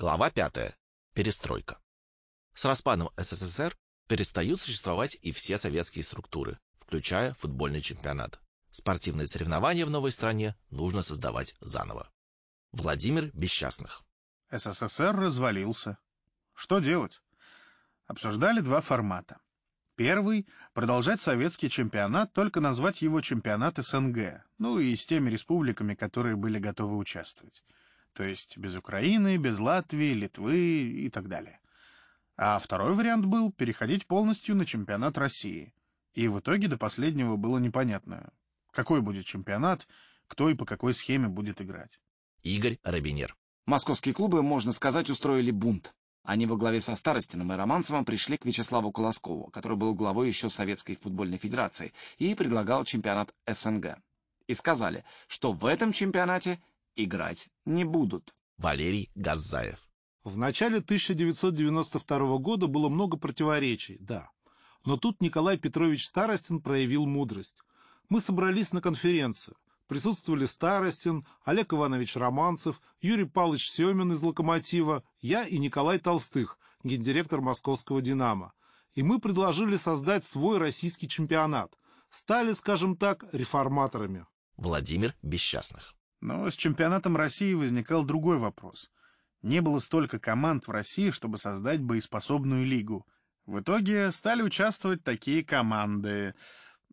Глава 5. Перестройка. С распадом СССР перестают существовать и все советские структуры, включая футбольный чемпионат. Спортивные соревнования в новой стране нужно создавать заново. Владимир Бесчастных. СССР развалился. Что делать? Обсуждали два формата. Первый — продолжать советский чемпионат, только назвать его чемпионат СНГ, ну и с теми республиками, которые были готовы участвовать. То есть без Украины, без Латвии, Литвы и так далее. А второй вариант был переходить полностью на чемпионат России. И в итоге до последнего было непонятно, какой будет чемпионат, кто и по какой схеме будет играть. Игорь Робинер. Московские клубы, можно сказать, устроили бунт. Они во главе со Старостиным и Романцевым пришли к Вячеславу Колоскову, который был главой еще Советской футбольной федерации, и предлагал чемпионат СНГ. И сказали, что в этом чемпионате играть не будут. Валерий Газаев. В начале 1992 года было много противоречий, да. Но тут Николай Петрович Старостин проявил мудрость. Мы собрались на конференцию. Присутствовали Старостин, Олег Иванович Романцев, Юрий Павлович Семин из «Локомотива», я и Николай Толстых, гендиректор московского «Динамо». И мы предложили создать свой российский чемпионат. Стали, скажем так, реформаторами. Владимир Бесчастных. Но с чемпионатом России возникал другой вопрос. Не было столько команд в России, чтобы создать боеспособную лигу. В итоге стали участвовать такие команды.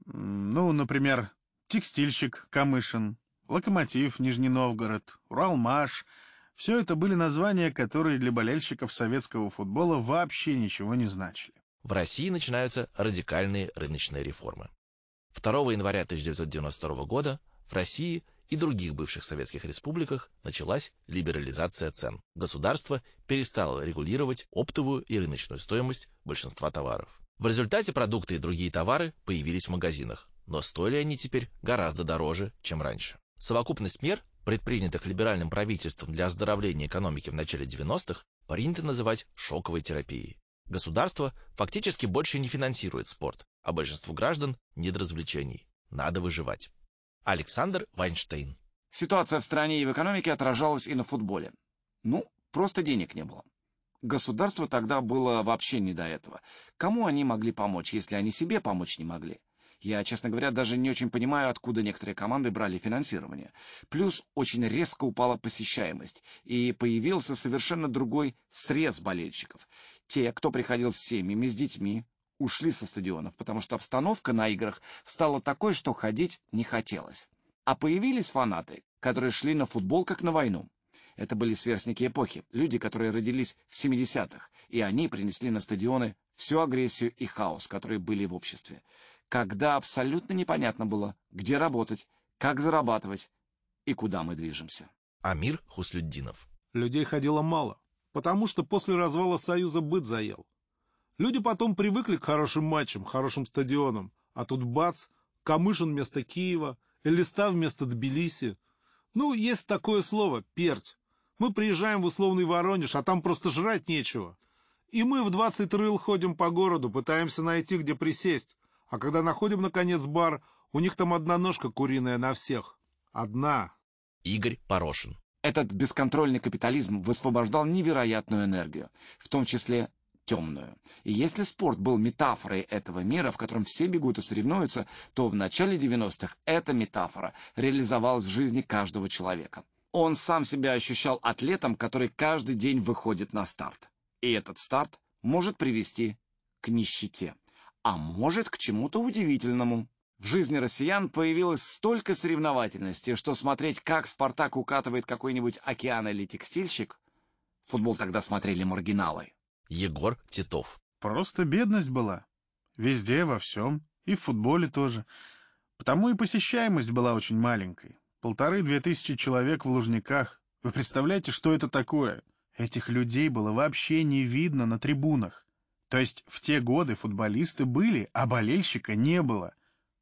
Ну, например, Текстильщик Камышин, Локомотив Нижний Новгород, Уралмаш. Все это были названия, которые для болельщиков советского футбола вообще ничего не значили. В России начинаются радикальные рыночные реформы. 2 января 1992 года в России и других бывших советских республиках началась либерализация цен. Государство перестало регулировать оптовую и рыночную стоимость большинства товаров. В результате продукты и другие товары появились в магазинах, но стоили они теперь гораздо дороже, чем раньше. Совокупность мер, предпринятых либеральным правительством для оздоровления экономики в начале 90-х, принято называть шоковой терапией. Государство фактически больше не финансирует спорт, а большинству граждан нет развлечений. Надо выживать. Александр Вайнштейн. Ситуация в стране и в экономике отражалась и на футболе. Ну, просто денег не было. Государству тогда было вообще не до этого. Кому они могли помочь, если они себе помочь не могли? Я, честно говоря, даже не очень понимаю, откуда некоторые команды брали финансирование. Плюс очень резко упала посещаемость, и появился совершенно другой срез болельщиков. Те, кто приходил с семьями, с детьми, ушли со стадионов, потому что обстановка на играх стала такой, что ходить не хотелось. А появились фанаты, которые шли на футбол как на войну. Это были сверстники эпохи, люди, которые родились в 70-х, и они принесли на стадионы всю агрессию и хаос, которые были в обществе когда абсолютно непонятно было, где работать, как зарабатывать и куда мы движемся. Амир Хуслюддинов. Людей ходило мало, потому что после развала Союза быт заел. Люди потом привыкли к хорошим матчам, хорошим стадионам, а тут бац, Камышин вместо Киева, Элиста вместо Тбилиси. Ну, есть такое слово — перть. Мы приезжаем в условный Воронеж, а там просто жрать нечего. И мы в двадцать рыл ходим по городу, пытаемся найти, где присесть. А когда находим, наконец, бар, у них там одна ножка куриная на всех. Одна. Игорь Порошин. Этот бесконтрольный капитализм высвобождал невероятную энергию, в том числе темную. И если спорт был метафорой этого мира, в котором все бегут и соревнуются, то в начале 90-х эта метафора реализовалась в жизни каждого человека. Он сам себя ощущал атлетом, который каждый день выходит на старт. И этот старт может привести к нищете а может, к чему-то удивительному. В жизни россиян появилось столько соревновательности, что смотреть, как «Спартак» укатывает какой-нибудь океан или текстильщик, футбол тогда смотрели маргиналы. Егор Титов. Просто бедность была. Везде, во всем. И в футболе тоже. Потому и посещаемость была очень маленькой. Полторы-две тысячи человек в Лужниках. Вы представляете, что это такое? Этих людей было вообще не видно на трибунах. То есть в те годы футболисты были, а болельщика не было.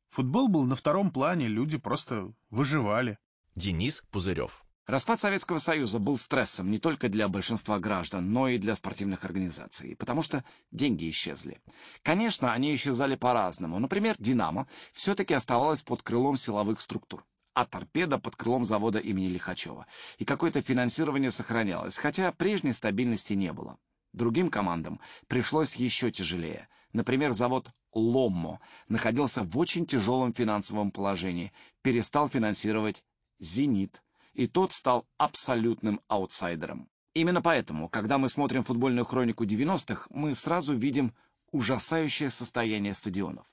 Футбол был на втором плане, люди просто выживали. Денис Пузырев. Распад Советского Союза был стрессом не только для большинства граждан, но и для спортивных организаций, потому что деньги исчезли. Конечно, они исчезали по-разному. Например, «Динамо» все-таки оставалось под крылом силовых структур. а торпеда под крылом завода имени Лихачева. И какое-то финансирование сохранялось, хотя прежней стабильности не было. Другим командам пришлось еще тяжелее. Например, завод «Ломмо» находился в очень тяжелом финансовом положении, перестал финансировать «Зенит», и тот стал абсолютным аутсайдером. Именно поэтому, когда мы смотрим футбольную хронику 90-х, мы сразу видим ужасающее состояние стадионов.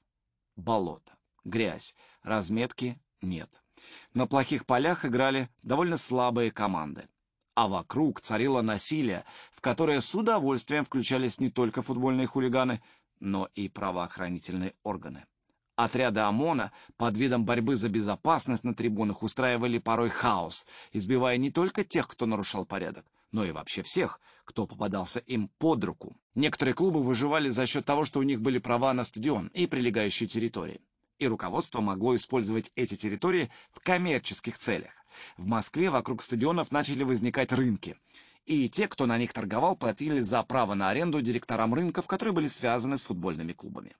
Болото, грязь, разметки нет. На плохих полях играли довольно слабые команды. А вокруг царило насилие, в которое с удовольствием включались не только футбольные хулиганы, но и правоохранительные органы. Отряды ОМОНа под видом борьбы за безопасность на трибунах устраивали порой хаос, избивая не только тех, кто нарушал порядок, но и вообще всех, кто попадался им под руку. Некоторые клубы выживали за счет того, что у них были права на стадион и прилегающие территории. И руководство могло использовать эти территории в коммерческих целях. В Москве вокруг стадионов начали возникать рынки. И те, кто на них торговал, платили за право на аренду директорам рынков, которые были связаны с футбольными клубами.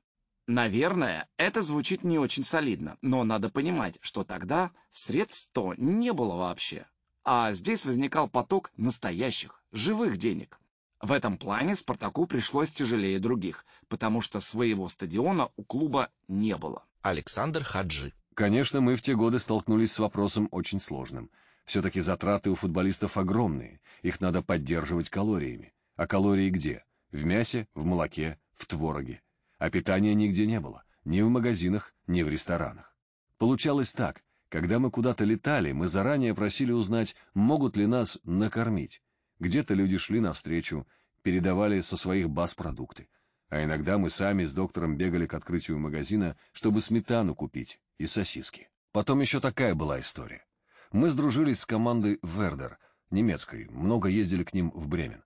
Наверное, это звучит не очень солидно, но надо понимать, что тогда средств то не было вообще. А здесь возникал поток настоящих, живых денег. В этом плане Спартаку пришлось тяжелее других, потому что своего стадиона у клуба не было. Александр Хаджи. Конечно, мы в те годы столкнулись с вопросом очень сложным. Все-таки затраты у футболистов огромные, их надо поддерживать калориями. А калории где? В мясе, в молоке, в твороге а питания нигде не было, ни в магазинах, ни в ресторанах. Получалось так, когда мы куда-то летали, мы заранее просили узнать, могут ли нас накормить. Где-то люди шли навстречу, передавали со своих баз продукты. А иногда мы сами с доктором бегали к открытию магазина, чтобы сметану купить и сосиски. Потом еще такая была история. Мы сдружились с командой «Вердер», немецкой, много ездили к ним в Бремен.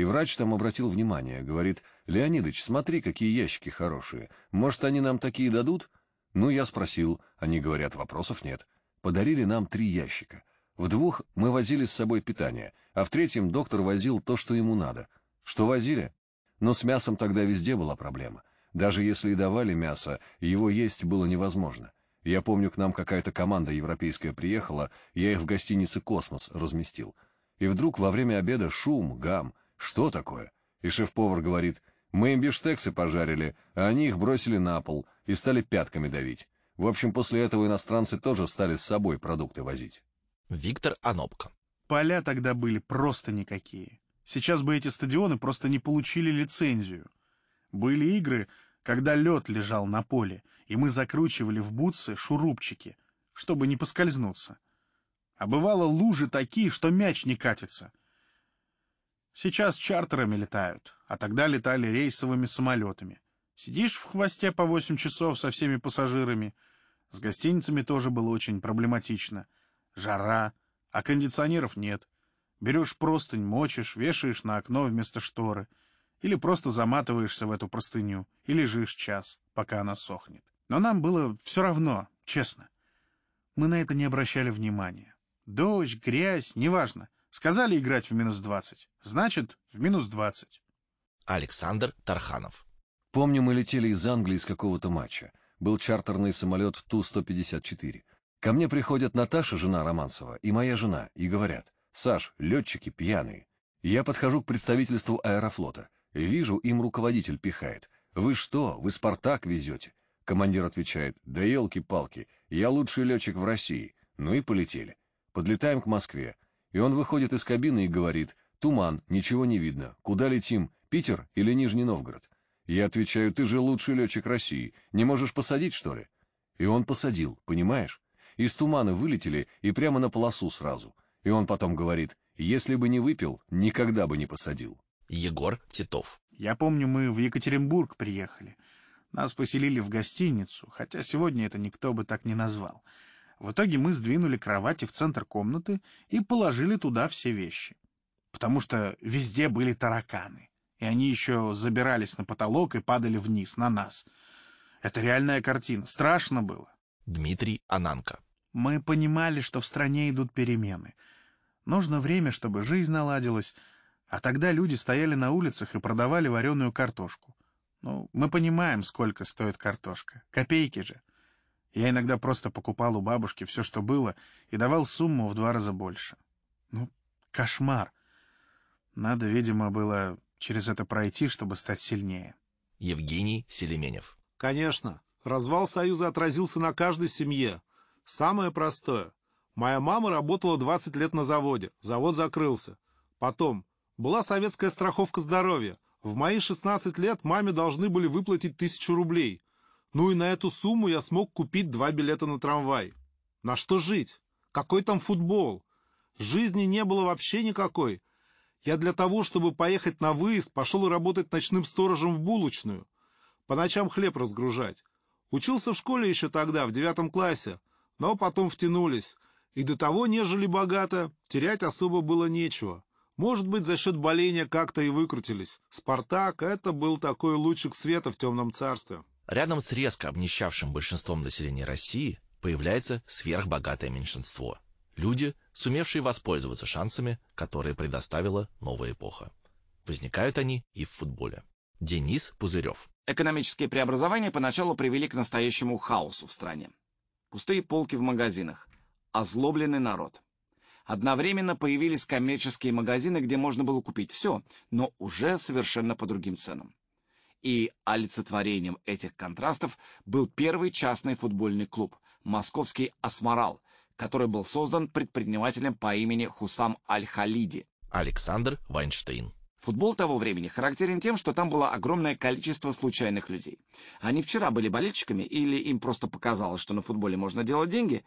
И врач там обратил внимание, говорит, «Леонидыч, смотри, какие ящики хорошие. Может, они нам такие дадут?» Ну, я спросил. Они говорят, вопросов нет. Подарили нам три ящика. В двух мы возили с собой питание, а в третьем доктор возил то, что ему надо. Что возили? Но с мясом тогда везде была проблема. Даже если и давали мясо, его есть было невозможно. Я помню, к нам какая-то команда европейская приехала, я их в гостинице «Космос» разместил. И вдруг во время обеда шум, гам — что такое? И шеф-повар говорит, мы им бифштексы пожарили, а они их бросили на пол и стали пятками давить. В общем, после этого иностранцы тоже стали с собой продукты возить. Виктор Анопко. Поля тогда были просто никакие. Сейчас бы эти стадионы просто не получили лицензию. Были игры, когда лед лежал на поле, и мы закручивали в бутсы шурупчики, чтобы не поскользнуться. А бывало лужи такие, что мяч не катится. Сейчас чартерами летают, а тогда летали рейсовыми самолетами. Сидишь в хвосте по 8 часов со всеми пассажирами. С гостиницами тоже было очень проблематично. Жара, а кондиционеров нет. Берешь простынь, мочишь, вешаешь на окно вместо шторы. Или просто заматываешься в эту простыню и лежишь час, пока она сохнет. Но нам было все равно, честно. Мы на это не обращали внимания. Дождь, грязь, неважно — Сказали играть в минус двадцать. Значит, в минус двадцать. Александр Тарханов. Помню, мы летели из Англии с какого-то матча. Был чартерный самолет Ту-154. Ко мне приходят Наташа, жена Романцева, и моя жена, и говорят, «Саш, летчики пьяные». Я подхожу к представительству аэрофлота. Вижу, им руководитель пихает. «Вы что, вы «Спартак» везете?» Командир отвечает, «Да елки-палки, я лучший летчик в России». Ну и полетели. Подлетаем к Москве. И он выходит из кабины и говорит, «Туман, ничего не видно. Куда летим? Питер или Нижний Новгород?» Я отвечаю, «Ты же лучший летчик России. Не можешь посадить, что ли?» И он посадил, понимаешь? Из тумана вылетели и прямо на полосу сразу. И он потом говорит, «Если бы не выпил, никогда бы не посадил». Егор Титов. Я помню, мы в Екатеринбург приехали. Нас поселили в гостиницу, хотя сегодня это никто бы так не назвал. В итоге мы сдвинули кровати в центр комнаты и положили туда все вещи. Потому что везде были тараканы, и они еще забирались на потолок и падали вниз, на нас. Это реальная картина. Страшно было. Дмитрий Ананко. Мы понимали, что в стране идут перемены. Нужно время, чтобы жизнь наладилась, а тогда люди стояли на улицах и продавали вареную картошку. Ну, мы понимаем, сколько стоит картошка. Копейки же. Я иногда просто покупал у бабушки все, что было, и давал сумму в два раза больше. Ну, кошмар. Надо, видимо, было через это пройти, чтобы стать сильнее. Евгений Селеменев. Конечно, развал Союза отразился на каждой семье. Самое простое. Моя мама работала 20 лет на заводе, завод закрылся. Потом, была советская страховка здоровья. В мои 16 лет маме должны были выплатить тысячу рублей. Ну и на эту сумму я смог купить два билета на трамвай. На что жить? Какой там футбол? Жизни не было вообще никакой. Я для того, чтобы поехать на выезд, пошел работать ночным сторожем в булочную. По ночам хлеб разгружать. Учился в школе еще тогда, в девятом классе, но потом втянулись. И до того, нежели богато, терять особо было нечего. Может быть, за счет боления как-то и выкрутились. «Спартак» — это был такой лучик света в темном царстве. Рядом с резко обнищавшим большинством населения России появляется сверхбогатое меньшинство. Люди, сумевшие воспользоваться шансами, которые предоставила новая эпоха. Возникают они и в футболе. Денис Пузырев. Экономические преобразования поначалу привели к настоящему хаосу в стране. Пустые полки в магазинах, озлобленный народ. Одновременно появились коммерческие магазины, где можно было купить все, но уже совершенно по другим ценам. И олицетворением этих контрастов был первый частный футбольный клуб – московский «Асморал», который был создан предпринимателем по имени Хусам Аль-Халиди. Александр Вайнштейн. Футбол того времени характерен тем, что там было огромное количество случайных людей. Они вчера были болельщиками или им просто показалось, что на футболе можно делать деньги,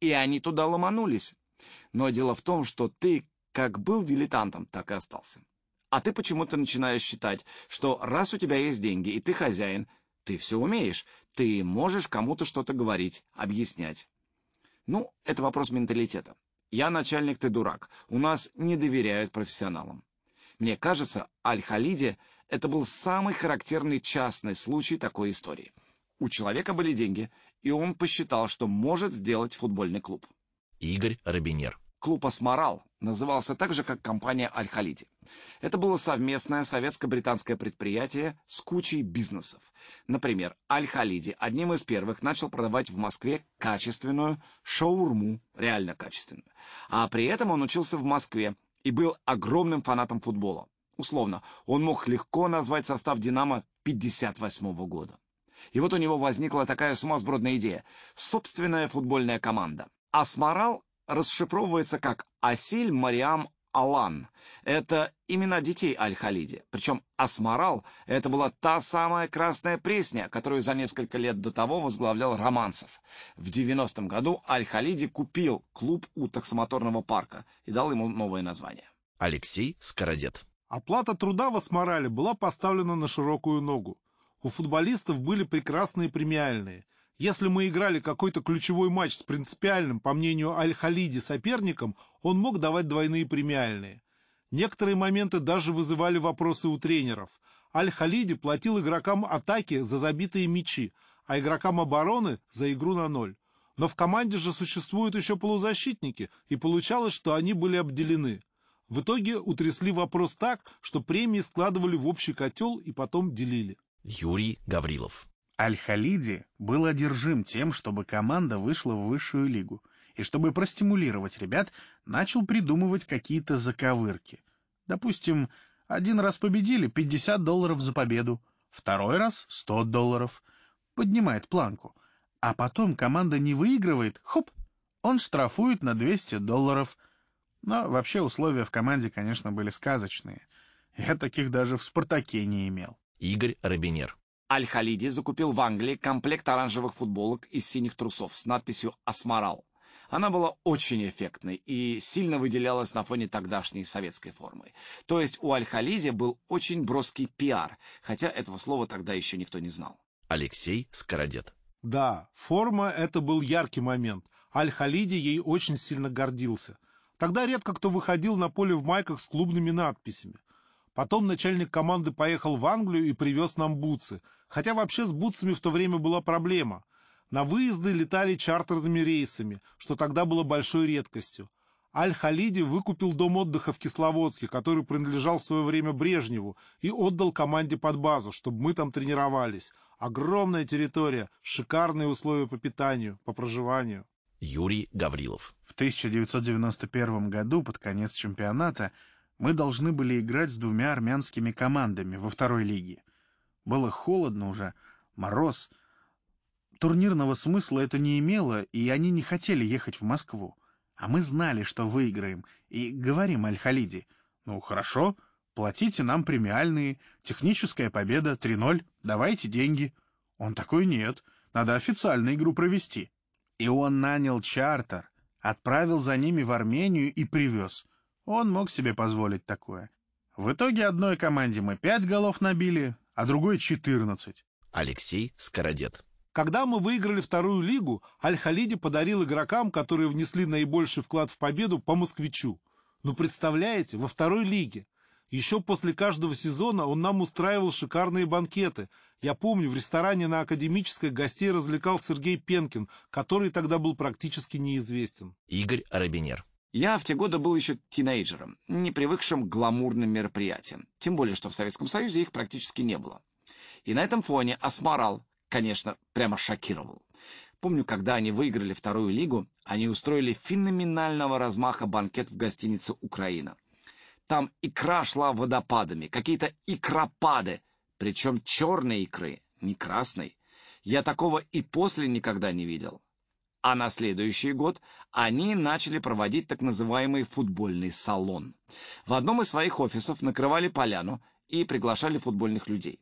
и они туда ломанулись. Но дело в том, что ты как был дилетантом, так и остался. А ты почему-то начинаешь считать, что раз у тебя есть деньги, и ты хозяин, ты все умеешь, ты можешь кому-то что-то говорить, объяснять. Ну, это вопрос менталитета. Я начальник, ты дурак. У нас не доверяют профессионалам. Мне кажется, Аль-Халиди — это был самый характерный частный случай такой истории. У человека были деньги, и он посчитал, что может сделать футбольный клуб. Игорь Робинер. Клуб «Осморал» назывался так же, как компания «Аль-Халиди». Это было совместное советско-британское предприятие с кучей бизнесов. Например, «Аль-Халиди» одним из первых начал продавать в Москве качественную шаурму, реально качественную. А при этом он учился в Москве и был огромным фанатом футбола. Условно, он мог легко назвать состав «Динамо» 58 -го года. И вот у него возникла такая сумасбродная идея — собственная футбольная команда. Асмарал расшифровывается как Асиль Мариам Алан. Это имена детей Аль-Халиди. Причем Асмарал — это была та самая красная пресня, которую за несколько лет до того возглавлял Романцев. В 90-м году Аль-Халиди купил клуб у таксомоторного парка и дал ему новое название. Алексей Скородет. Оплата труда в Асморале была поставлена на широкую ногу. У футболистов были прекрасные премиальные — если мы играли какой-то ключевой матч с принципиальным, по мнению Аль-Халиди, соперником, он мог давать двойные премиальные. Некоторые моменты даже вызывали вопросы у тренеров. Аль-Халиди платил игрокам атаки за забитые мячи, а игрокам обороны за игру на ноль. Но в команде же существуют еще полузащитники, и получалось, что они были обделены. В итоге утрясли вопрос так, что премии складывали в общий котел и потом делили. Юрий Гаврилов. Аль-Халиди был одержим тем, чтобы команда вышла в высшую лигу, и чтобы простимулировать ребят, начал придумывать какие-то заковырки. Допустим, один раз победили 50 долларов за победу, второй раз 100 долларов. Поднимает планку. А потом команда не выигрывает, хоп, он штрафует на 200 долларов. Но вообще условия в команде, конечно, были сказочные. Я таких даже в «Спартаке» не имел. Игорь Робинер. Аль-Халиди закупил в Англии комплект оранжевых футболок из синих трусов с надписью «Асморал». Она была очень эффектной и сильно выделялась на фоне тогдашней советской формы. То есть у Аль-Халиди был очень броский пиар, хотя этого слова тогда еще никто не знал. Алексей Скородет. Да, форма — это был яркий момент. Аль-Халиди ей очень сильно гордился. Тогда редко кто выходил на поле в майках с клубными надписями. Потом начальник команды поехал в Англию и привез нам бутсы. Хотя вообще с бутсами в то время была проблема. На выезды летали чартерными рейсами, что тогда было большой редкостью. Аль-Халиди выкупил дом отдыха в Кисловодске, который принадлежал в свое время Брежневу, и отдал команде под базу, чтобы мы там тренировались. Огромная территория, шикарные условия по питанию, по проживанию. Юрий Гаврилов. В 1991 году, под конец чемпионата, мы должны были играть с двумя армянскими командами во второй лиге. Было холодно уже, мороз. Турнирного смысла это не имело, и они не хотели ехать в Москву. А мы знали, что выиграем, и говорим Аль-Халиди, ну хорошо, платите нам премиальные, техническая победа 3-0, давайте деньги. Он такой нет, надо официально игру провести. И он нанял чартер, отправил за ними в Армению и привез. Он мог себе позволить такое. В итоге одной команде мы пять голов набили, а другой четырнадцать. Алексей Скородет. Когда мы выиграли вторую лигу, Аль-Халиди подарил игрокам, которые внесли наибольший вклад в победу, по москвичу. Ну, представляете, во второй лиге. Еще после каждого сезона он нам устраивал шикарные банкеты. Я помню, в ресторане на Академической гостей развлекал Сергей Пенкин, который тогда был практически неизвестен. Игорь Арабинер. Я в те годы был еще тинейджером, не привыкшим к гламурным мероприятиям. Тем более, что в Советском Союзе их практически не было. И на этом фоне Асмарал, конечно, прямо шокировал. Помню, когда они выиграли вторую лигу, они устроили феноменального размаха банкет в гостинице «Украина». Там икра шла водопадами, какие-то икропады, причем черной икры, не красной. Я такого и после никогда не видел. А на следующий год они начали проводить так называемый футбольный салон. В одном из своих офисов накрывали поляну и приглашали футбольных людей.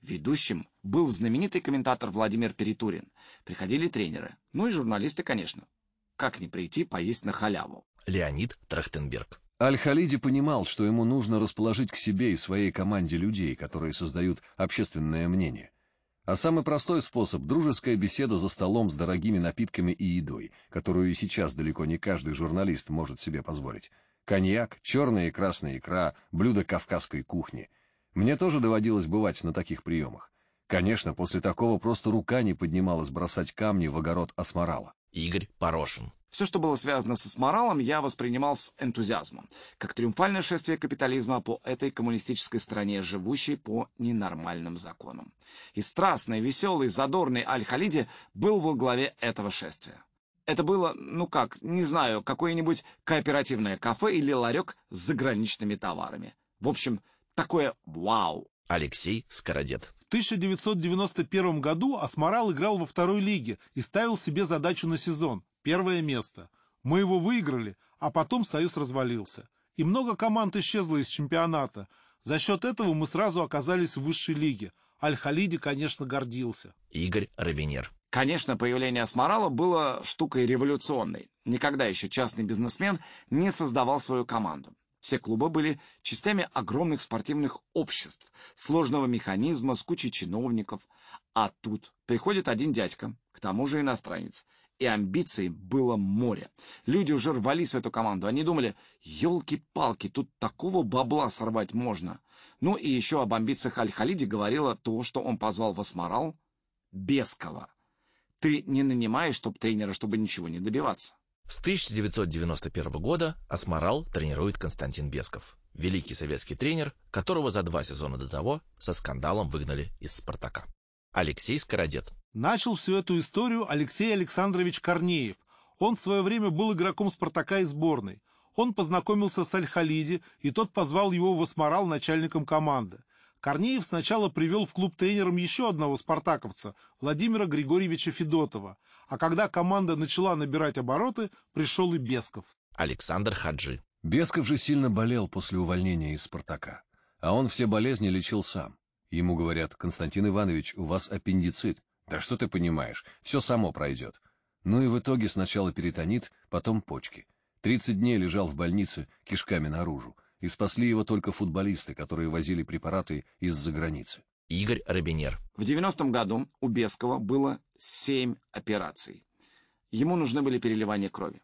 Ведущим был знаменитый комментатор Владимир Перетурин. Приходили тренеры, ну и журналисты, конечно. Как не прийти поесть на халяву? Леонид Трахтенберг. Аль-Халиди понимал, что ему нужно расположить к себе и своей команде людей, которые создают общественное мнение. А самый простой способ — дружеская беседа за столом с дорогими напитками и едой, которую и сейчас далеко не каждый журналист может себе позволить. Коньяк, черная и красная икра, блюда кавказской кухни. Мне тоже доводилось бывать на таких приемах. Конечно, после такого просто рука не поднималась бросать камни в огород Асмарала. Игорь Порошин. Все, что было связано с моралом, я воспринимал с энтузиазмом, как триумфальное шествие капитализма по этой коммунистической стране, живущей по ненормальным законам. И страстный, веселый, задорный Аль-Халиди был во главе этого шествия. Это было, ну как, не знаю, какое-нибудь кооперативное кафе или ларек с заграничными товарами. В общем, такое вау. Алексей Скородет. В 1991 году Асмарал играл во второй лиге и ставил себе задачу на сезон – первое место. Мы его выиграли, а потом Союз развалился. И много команд исчезло из чемпионата. За счет этого мы сразу оказались в высшей лиге. Аль-Халиди, конечно, гордился. Игорь Равенер. Конечно, появление Асмарала было штукой революционной. Никогда еще частный бизнесмен не создавал свою команду. Все клубы были частями огромных спортивных обществ, сложного механизма с кучей чиновников. А тут приходит один дядька, к тому же иностранец, и амбиций было море. Люди уже рвались в эту команду. Они думали, елки-палки, тут такого бабла сорвать можно. Ну и еще об амбициях Аль-Халиди говорило то, что он позвал в Асмарал Бескова. Ты не нанимаешь топ-тренера, чтобы ничего не добиваться. С 1991 года Асмарал тренирует Константин Бесков, великий советский тренер, которого за два сезона до того со скандалом выгнали из «Спартака». Алексей Скородет. Начал всю эту историю Алексей Александрович Корнеев. Он в свое время был игроком «Спартака» и сборной. Он познакомился с Аль-Халиди, и тот позвал его в Асмарал начальником команды. Корнеев сначала привел в клуб тренером еще одного спартаковца, Владимира Григорьевича Федотова, а когда команда начала набирать обороты, пришел и Бесков. Александр Хаджи. Бесков же сильно болел после увольнения из «Спартака», а он все болезни лечил сам. Ему говорят, Константин Иванович, у вас аппендицит. Да что ты понимаешь, все само пройдет. Ну и в итоге сначала перитонит, потом почки. Тридцать дней лежал в больнице кишками наружу и спасли его только футболисты, которые возили препараты из-за границы. Игорь Робинер. В 90-м году у Бескова было семь операций. Ему нужны были переливания крови.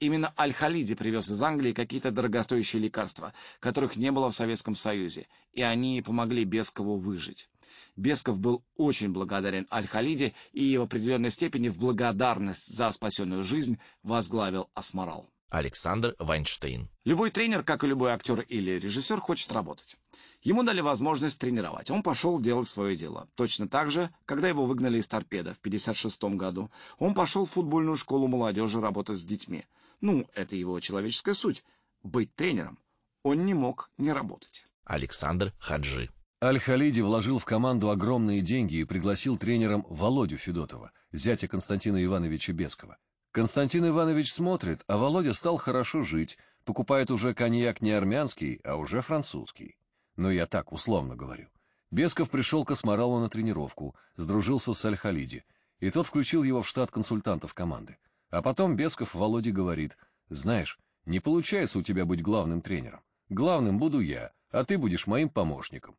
Именно Аль-Халиди привез из Англии какие-то дорогостоящие лекарства, которых не было в Советском Союзе, и они помогли Бескову выжить. Бесков был очень благодарен Аль-Халиди и в определенной степени в благодарность за спасенную жизнь возглавил Асмарал. Александр Вайнштейн. Любой тренер, как и любой актер или режиссер, хочет работать. Ему дали возможность тренировать. Он пошел делать свое дело. Точно так же, когда его выгнали из торпеда в 56 году, он пошел в футбольную школу молодежи работать с детьми. Ну, это его человеческая суть — быть тренером. Он не мог не работать. Александр Хаджи. Аль-Халиди вложил в команду огромные деньги и пригласил тренером Володю Федотова, зятя Константина Ивановича Бескова. Константин Иванович смотрит, а Володя стал хорошо жить, покупает уже коньяк не армянский, а уже французский. Но я так условно говорю. Бесков пришел к Асмаралу на тренировку, сдружился с Аль-Халиди, и тот включил его в штат консультантов команды. А потом Бесков Володе говорит, «Знаешь, не получается у тебя быть главным тренером. Главным буду я, а ты будешь моим помощником».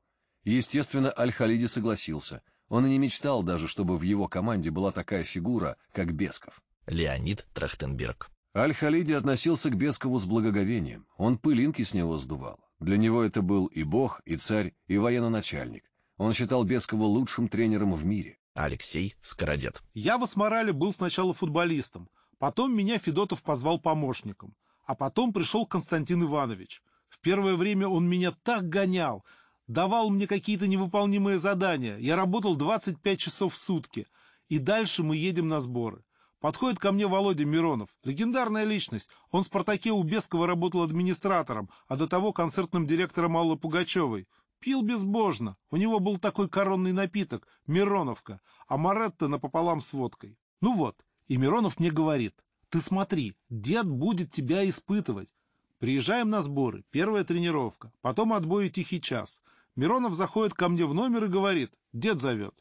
Естественно, Аль-Халиди согласился. Он и не мечтал даже, чтобы в его команде была такая фигура, как Бесков. Леонид Трахтенберг. Аль-Халиди относился к Бескову с благоговением. Он пылинки с него сдувал. Для него это был и бог, и царь, и военно-начальник. Он считал Бескова лучшим тренером в мире. Алексей Скородет. Я в Асморале был сначала футболистом, потом меня Федотов позвал помощником, а потом пришел Константин Иванович. В первое время он меня так гонял, давал мне какие-то невыполнимые задания. Я работал 25 часов в сутки, и дальше мы едем на сборы. Подходит ко мне Володя Миронов, легендарная личность. Он в «Спартаке» у Бескова работал администратором, а до того концертным директором Аллы Пугачевой. Пил безбожно. У него был такой коронный напиток — Мироновка, а Моретто напополам с водкой. Ну вот, и Миронов мне говорит, ты смотри, дед будет тебя испытывать. Приезжаем на сборы, первая тренировка, потом отбой и тихий час. Миронов заходит ко мне в номер и говорит, дед зовет.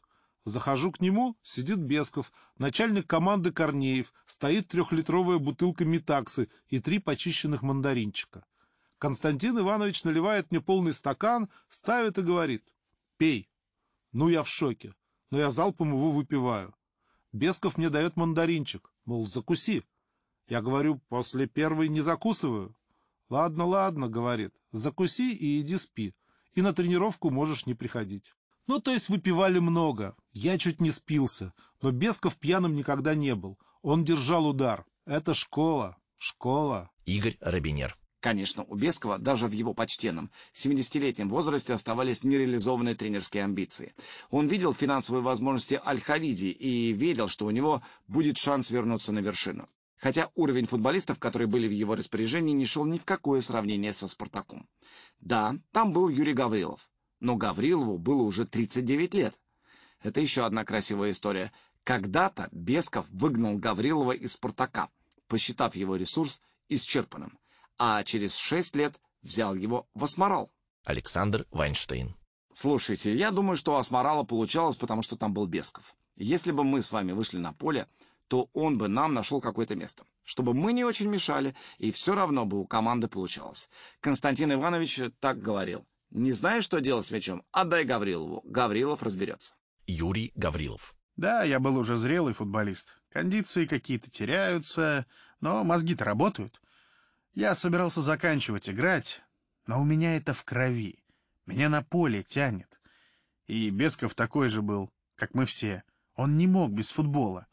Захожу к нему, сидит Бесков, начальник команды Корнеев, стоит трехлитровая бутылка метаксы и три почищенных мандаринчика. Константин Иванович наливает мне полный стакан, ставит и говорит «Пей». Ну, я в шоке, но я залпом его выпиваю. Бесков мне дает мандаринчик, мол, закуси. Я говорю, после первой не закусываю. Ладно, ладно, говорит, закуси и иди спи, и на тренировку можешь не приходить. Ну, то есть выпивали много. Я чуть не спился. Но Бесков пьяным никогда не был. Он держал удар. Это школа. Школа. Игорь Робинер. Конечно, у Бескова даже в его почтенном 70-летнем возрасте оставались нереализованные тренерские амбиции. Он видел финансовые возможности Аль-Халиди и верил, что у него будет шанс вернуться на вершину. Хотя уровень футболистов, которые были в его распоряжении, не шел ни в какое сравнение со «Спартаком». Да, там был Юрий Гаврилов, но Гаврилову было уже 39 лет. Это еще одна красивая история. Когда-то Бесков выгнал Гаврилова из «Спартака», посчитав его ресурс исчерпанным, а через 6 лет взял его в «Осморал». Александр Вайнштейн. Слушайте, я думаю, что «Осморала» получалось, потому что там был Бесков. Если бы мы с вами вышли на поле, то он бы нам нашел какое-то место, чтобы мы не очень мешали, и все равно бы у команды получалось. Константин Иванович так говорил. Не знаешь, что делать с мячом? Отдай Гаврилову. Гаврилов разберется. Юрий Гаврилов. Да, я был уже зрелый футболист. Кондиции какие-то теряются, но мозги-то работают. Я собирался заканчивать играть, но у меня это в крови. Меня на поле тянет. И Бесков такой же был, как мы все. Он не мог без футбола.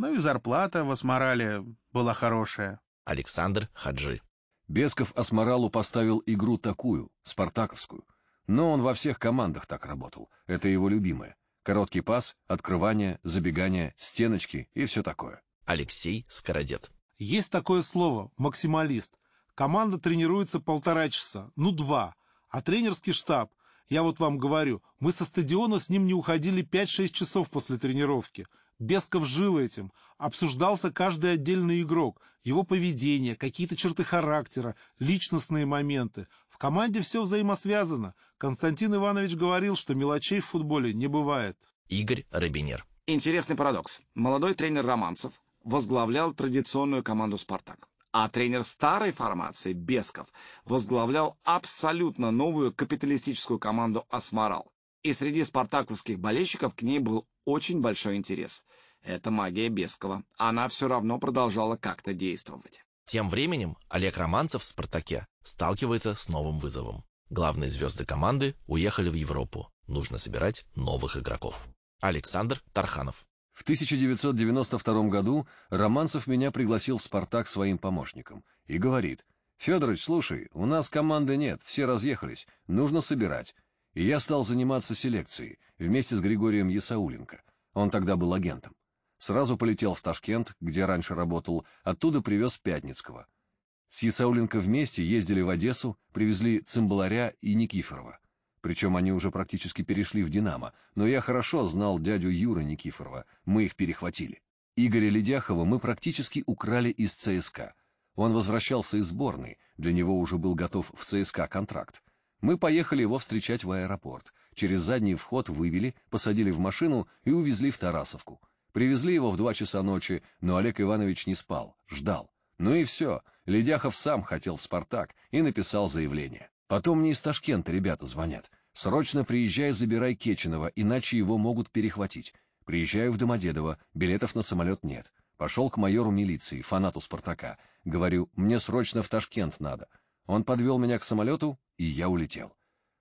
Ну и зарплата в Асморале была хорошая. Александр Хаджи. Бесков Асмаралу поставил игру такую, спартаковскую. Но он во всех командах так работал. Это его любимое. Короткий пас, открывание, забегание, стеночки и все такое. Алексей Скородет. Есть такое слово «максималист». Команда тренируется полтора часа, ну два. А тренерский штаб, я вот вам говорю, мы со стадиона с ним не уходили 5-6 часов после тренировки. Бесков жил этим. Обсуждался каждый отдельный игрок, его поведение, какие-то черты характера, личностные моменты. В команде все взаимосвязано. Константин Иванович говорил, что мелочей в футболе не бывает. Игорь Робинер. Интересный парадокс. Молодой тренер Романцев возглавлял традиционную команду «Спартак». А тренер старой формации, Бесков, возглавлял абсолютно новую капиталистическую команду «Асморал». И среди спартаковских болельщиков к ней был очень большой интерес. Это магия Бескова. Она все равно продолжала как-то действовать. Тем временем Олег Романцев в «Спартаке» сталкивается с новым вызовом. Главные звезды команды уехали в Европу. Нужно собирать новых игроков. Александр Тарханов. В 1992 году Романцев меня пригласил в «Спартак» своим помощником и говорит, Федорович, слушай, у нас команды нет, все разъехались, нужно собирать. И я стал заниматься селекцией вместе с Григорием Ясауленко. Он тогда был агентом. Сразу полетел в Ташкент, где раньше работал, оттуда привез Пятницкого. С Ясауленко вместе ездили в Одессу, привезли Цимбаларя и Никифорова. Причем они уже практически перешли в «Динамо», но я хорошо знал дядю Юра Никифорова, мы их перехватили. Игоря Ледяхова мы практически украли из ЦСКА. Он возвращался из сборной, для него уже был готов в ЦСКА контракт. Мы поехали его встречать в аэропорт. Через задний вход вывели, посадили в машину и увезли в Тарасовку. Привезли его в два часа ночи, но Олег Иванович не спал, ждал. Ну и все, Ледяхов сам хотел в «Спартак» и написал заявление. Потом мне из Ташкента ребята звонят. «Срочно приезжай, забирай Кеченова, иначе его могут перехватить. Приезжаю в Домодедово, билетов на самолет нет. Пошел к майору милиции, фанату «Спартака». Говорю, мне срочно в Ташкент надо. Он подвел меня к самолету, и я улетел.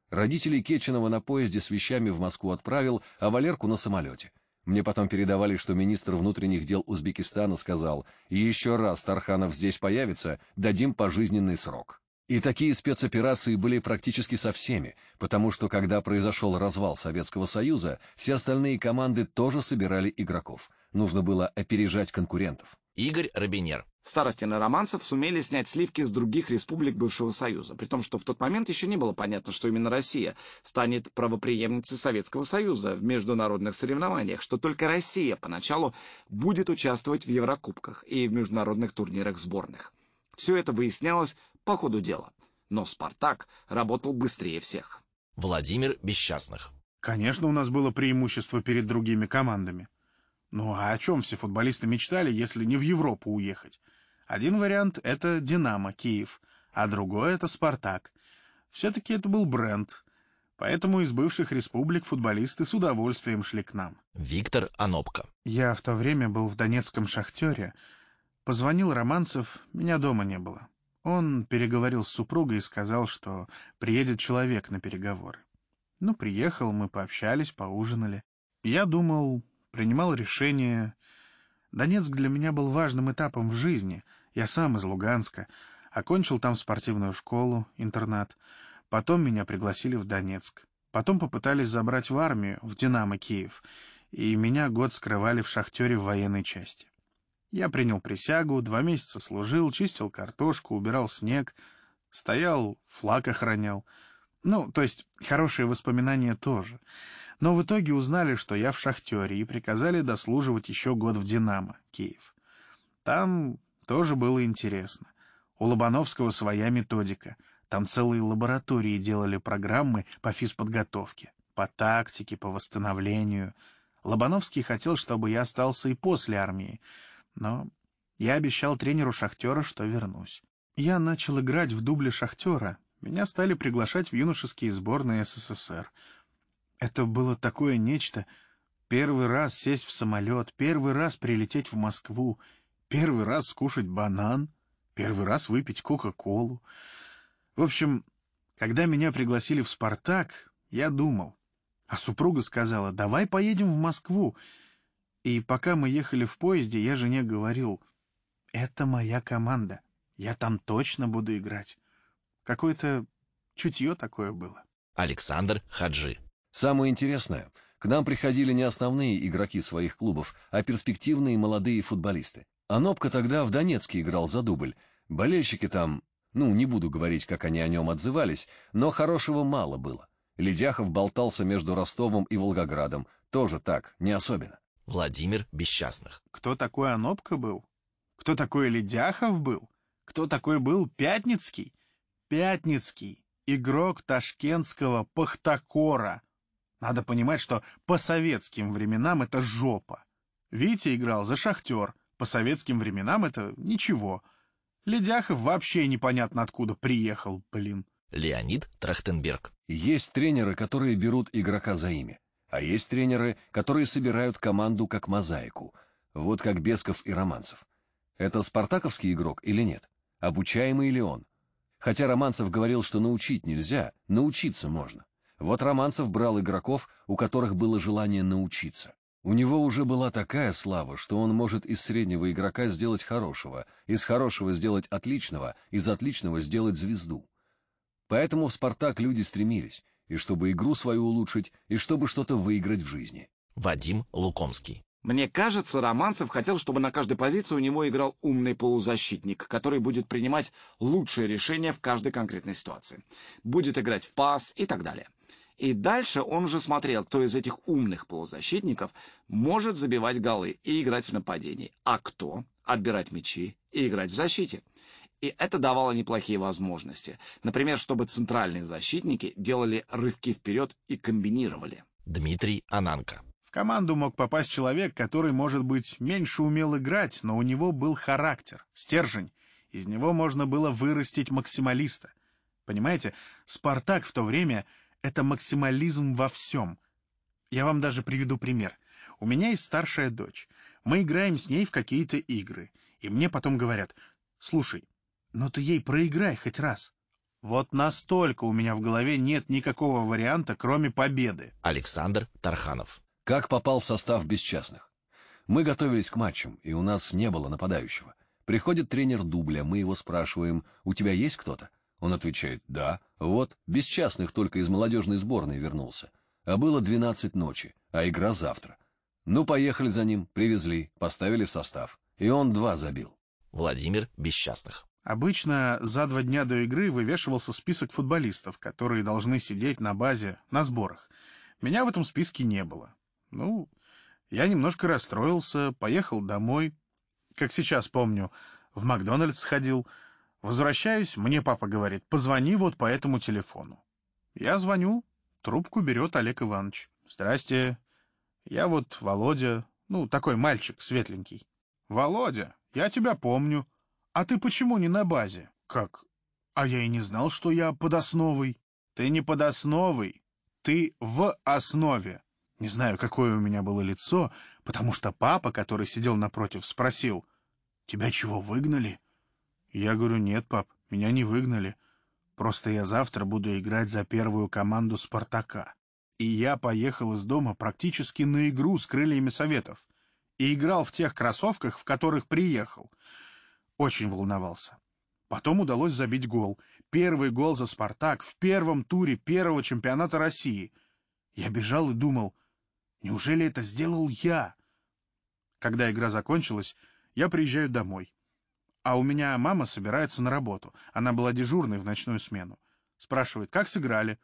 Родителей Кеченова на поезде с вещами в Москву отправил, а Валерку на самолете. Мне потом передавали, что министр внутренних дел Узбекистана сказал, «Еще раз Тарханов здесь появится, дадим пожизненный срок». И такие спецоперации были практически со всеми, потому что когда произошел развал Советского Союза, все остальные команды тоже собирали игроков нужно было опережать конкурентов. Игорь Робинер. Старостин и Романцев сумели снять сливки с других республик бывшего Союза, при том, что в тот момент еще не было понятно, что именно Россия станет правопреемницей Советского Союза в международных соревнованиях, что только Россия поначалу будет участвовать в Еврокубках и в международных турнирах сборных. Все это выяснялось по ходу дела. Но «Спартак» работал быстрее всех. Владимир Бесчастных. Конечно, у нас было преимущество перед другими командами. Ну а о чем все футболисты мечтали, если не в Европу уехать? Один вариант — это «Динамо», Киев, а другой — это «Спартак». Все-таки это был бренд. Поэтому из бывших республик футболисты с удовольствием шли к нам. Виктор Анопко. Я в то время был в донецком «Шахтере». Позвонил Романцев, меня дома не было. Он переговорил с супругой и сказал, что приедет человек на переговоры. Ну, приехал, мы пообщались, поужинали. Я думал, принимал решения. Донецк для меня был важным этапом в жизни. Я сам из Луганска. Окончил там спортивную школу, интернат. Потом меня пригласили в Донецк. Потом попытались забрать в армию, в «Динамо» Киев. И меня год скрывали в «Шахтере» в военной части. Я принял присягу, два месяца служил, чистил картошку, убирал снег, стоял, флаг охранял. Ну, то есть хорошие воспоминания тоже. Но в итоге узнали, что я в «Шахтере», и приказали дослуживать еще год в «Динамо», Киев. Там тоже было интересно. У Лобановского своя методика. Там целые лаборатории делали программы по физподготовке, по тактике, по восстановлению. Лобановский хотел, чтобы я остался и после армии, но я обещал тренеру «Шахтера», что вернусь. Я начал играть в дубле «Шахтера». Меня стали приглашать в юношеские сборные СССР — это было такое нечто. Первый раз сесть в самолет, первый раз прилететь в Москву, первый раз скушать банан, первый раз выпить Кока-Колу. В общем, когда меня пригласили в «Спартак», я думал. А супруга сказала, давай поедем в Москву. И пока мы ехали в поезде, я жене говорил, это моя команда, я там точно буду играть. Какое-то чутье такое было. Александр Хаджи Самое интересное, к нам приходили не основные игроки своих клубов, а перспективные молодые футболисты. Анопка тогда в Донецке играл за дубль. Болельщики там, ну, не буду говорить, как они о нем отзывались, но хорошего мало было. Ледяхов болтался между Ростовом и Волгоградом. Тоже так, не особенно. Владимир Бесчастных. Кто такой Анопка был? Кто такой Ледяхов был? Кто такой был Пятницкий? Пятницкий, игрок ташкентского Пахтакора — надо понимать, что по советским временам это жопа. Витя играл за «Шахтер», по советским временам это ничего. Ледяхов вообще непонятно откуда приехал, блин. Леонид Трахтенберг. Есть тренеры, которые берут игрока за имя. А есть тренеры, которые собирают команду как мозаику. Вот как Бесков и Романцев. Это спартаковский игрок или нет? Обучаемый ли он? Хотя Романцев говорил, что научить нельзя, научиться можно. Вот Романцев брал игроков, у которых было желание научиться. У него уже была такая слава, что он может из среднего игрока сделать хорошего, из хорошего сделать отличного, из отличного сделать звезду. Поэтому в «Спартак» люди стремились, и чтобы игру свою улучшить, и чтобы что-то выиграть в жизни. Вадим Лукомский. Мне кажется, Романцев хотел, чтобы на каждой позиции у него играл умный полузащитник, который будет принимать лучшие решения в каждой конкретной ситуации. Будет играть в пас и так далее. И дальше он уже смотрел, кто из этих умных полузащитников может забивать голы и играть в нападении, а кто отбирать мячи и играть в защите. И это давало неплохие возможности. Например, чтобы центральные защитники делали рывки вперед и комбинировали. Дмитрий Ананко. В команду мог попасть человек, который, может быть, меньше умел играть, но у него был характер, стержень. Из него можно было вырастить максималиста. Понимаете, «Спартак» в то время — это максимализм во всем. Я вам даже приведу пример. У меня есть старшая дочь. Мы играем с ней в какие-то игры. И мне потом говорят, «Слушай, ну ты ей проиграй хоть раз». Вот настолько у меня в голове нет никакого варианта, кроме победы. Александр Тарханов. Как попал в состав бесчастных? Мы готовились к матчам, и у нас не было нападающего. Приходит тренер дубля, мы его спрашиваем, у тебя есть кто-то? Он отвечает, да, вот, бесчастных только из молодежной сборной вернулся. А было 12 ночи, а игра завтра. Ну, поехали за ним, привезли, поставили в состав. И он два забил. Владимир Бесчастных. Обычно за два дня до игры вывешивался список футболистов, которые должны сидеть на базе, на сборах. Меня в этом списке не было. Ну, я немножко расстроился, поехал домой. Как сейчас помню, в Макдональдс сходил. Возвращаюсь, мне папа говорит, позвони вот по этому телефону. Я звоню, трубку берет Олег Иванович. Здрасте, я вот Володя, ну, такой мальчик светленький. Володя, я тебя помню. А ты почему не на базе? Как? А я и не знал, что я подосновый. Ты не подосновый, ты в основе. Не знаю, какое у меня было лицо, потому что папа, который сидел напротив, спросил, «Тебя чего, выгнали?» Я говорю, «Нет, пап, меня не выгнали. Просто я завтра буду играть за первую команду «Спартака». И я поехал из дома практически на игру с крыльями советов. И играл в тех кроссовках, в которых приехал. Очень волновался. Потом удалось забить гол. Первый гол за «Спартак» в первом туре первого чемпионата России. Я бежал и думал, Неужели это сделал я? Когда игра закончилась, я приезжаю домой. А у меня мама собирается на работу. Она была дежурной в ночную смену. Спрашивает, как сыграли?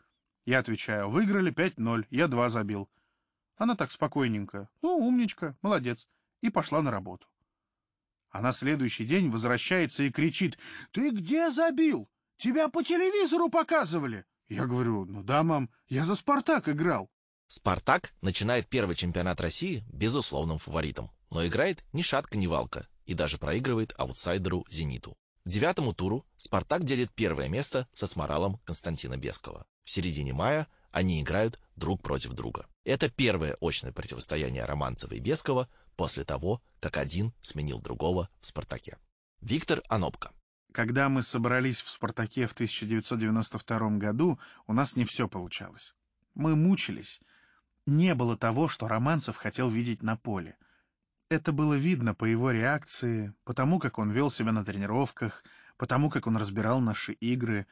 Я отвечаю, выиграли 5-0, я 2 забил. Она так спокойненько, ну, умничка, молодец, и пошла на работу. А на следующий день возвращается и кричит, «Ты где забил? Тебя по телевизору показывали!» Я говорю, «Ну да, мам, я за «Спартак» играл». «Спартак» начинает первый чемпионат России безусловным фаворитом, но играет ни шатка, ни валка и даже проигрывает аутсайдеру «Зениту». Девятому туру «Спартак» делит первое место со «Сморалом» Константина Бескова. В середине мая они играют друг против друга. Это первое очное противостояние Романцева и Бескова после того, как один сменил другого в «Спартаке». Виктор Анопко. Когда мы собрались в «Спартаке» в 1992 году, у нас не все получалось. Мы мучились, не было того, что Романцев хотел видеть на поле. Это было видно по его реакции, по тому, как он вел себя на тренировках, по тому, как он разбирал наши игры.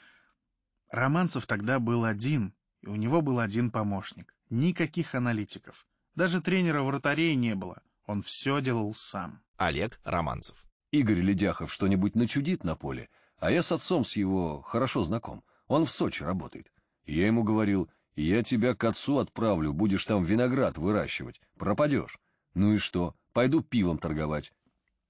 Романцев тогда был один, и у него был один помощник. Никаких аналитиков. Даже тренера вратарей не было. Он все делал сам. Олег Романцев. Игорь Ледяхов что-нибудь начудит на поле, а я с отцом с его хорошо знаком. Он в Сочи работает. Я ему говорил, я тебя к отцу отправлю, будешь там виноград выращивать. Пропадешь. Ну и что? Пойду пивом торговать.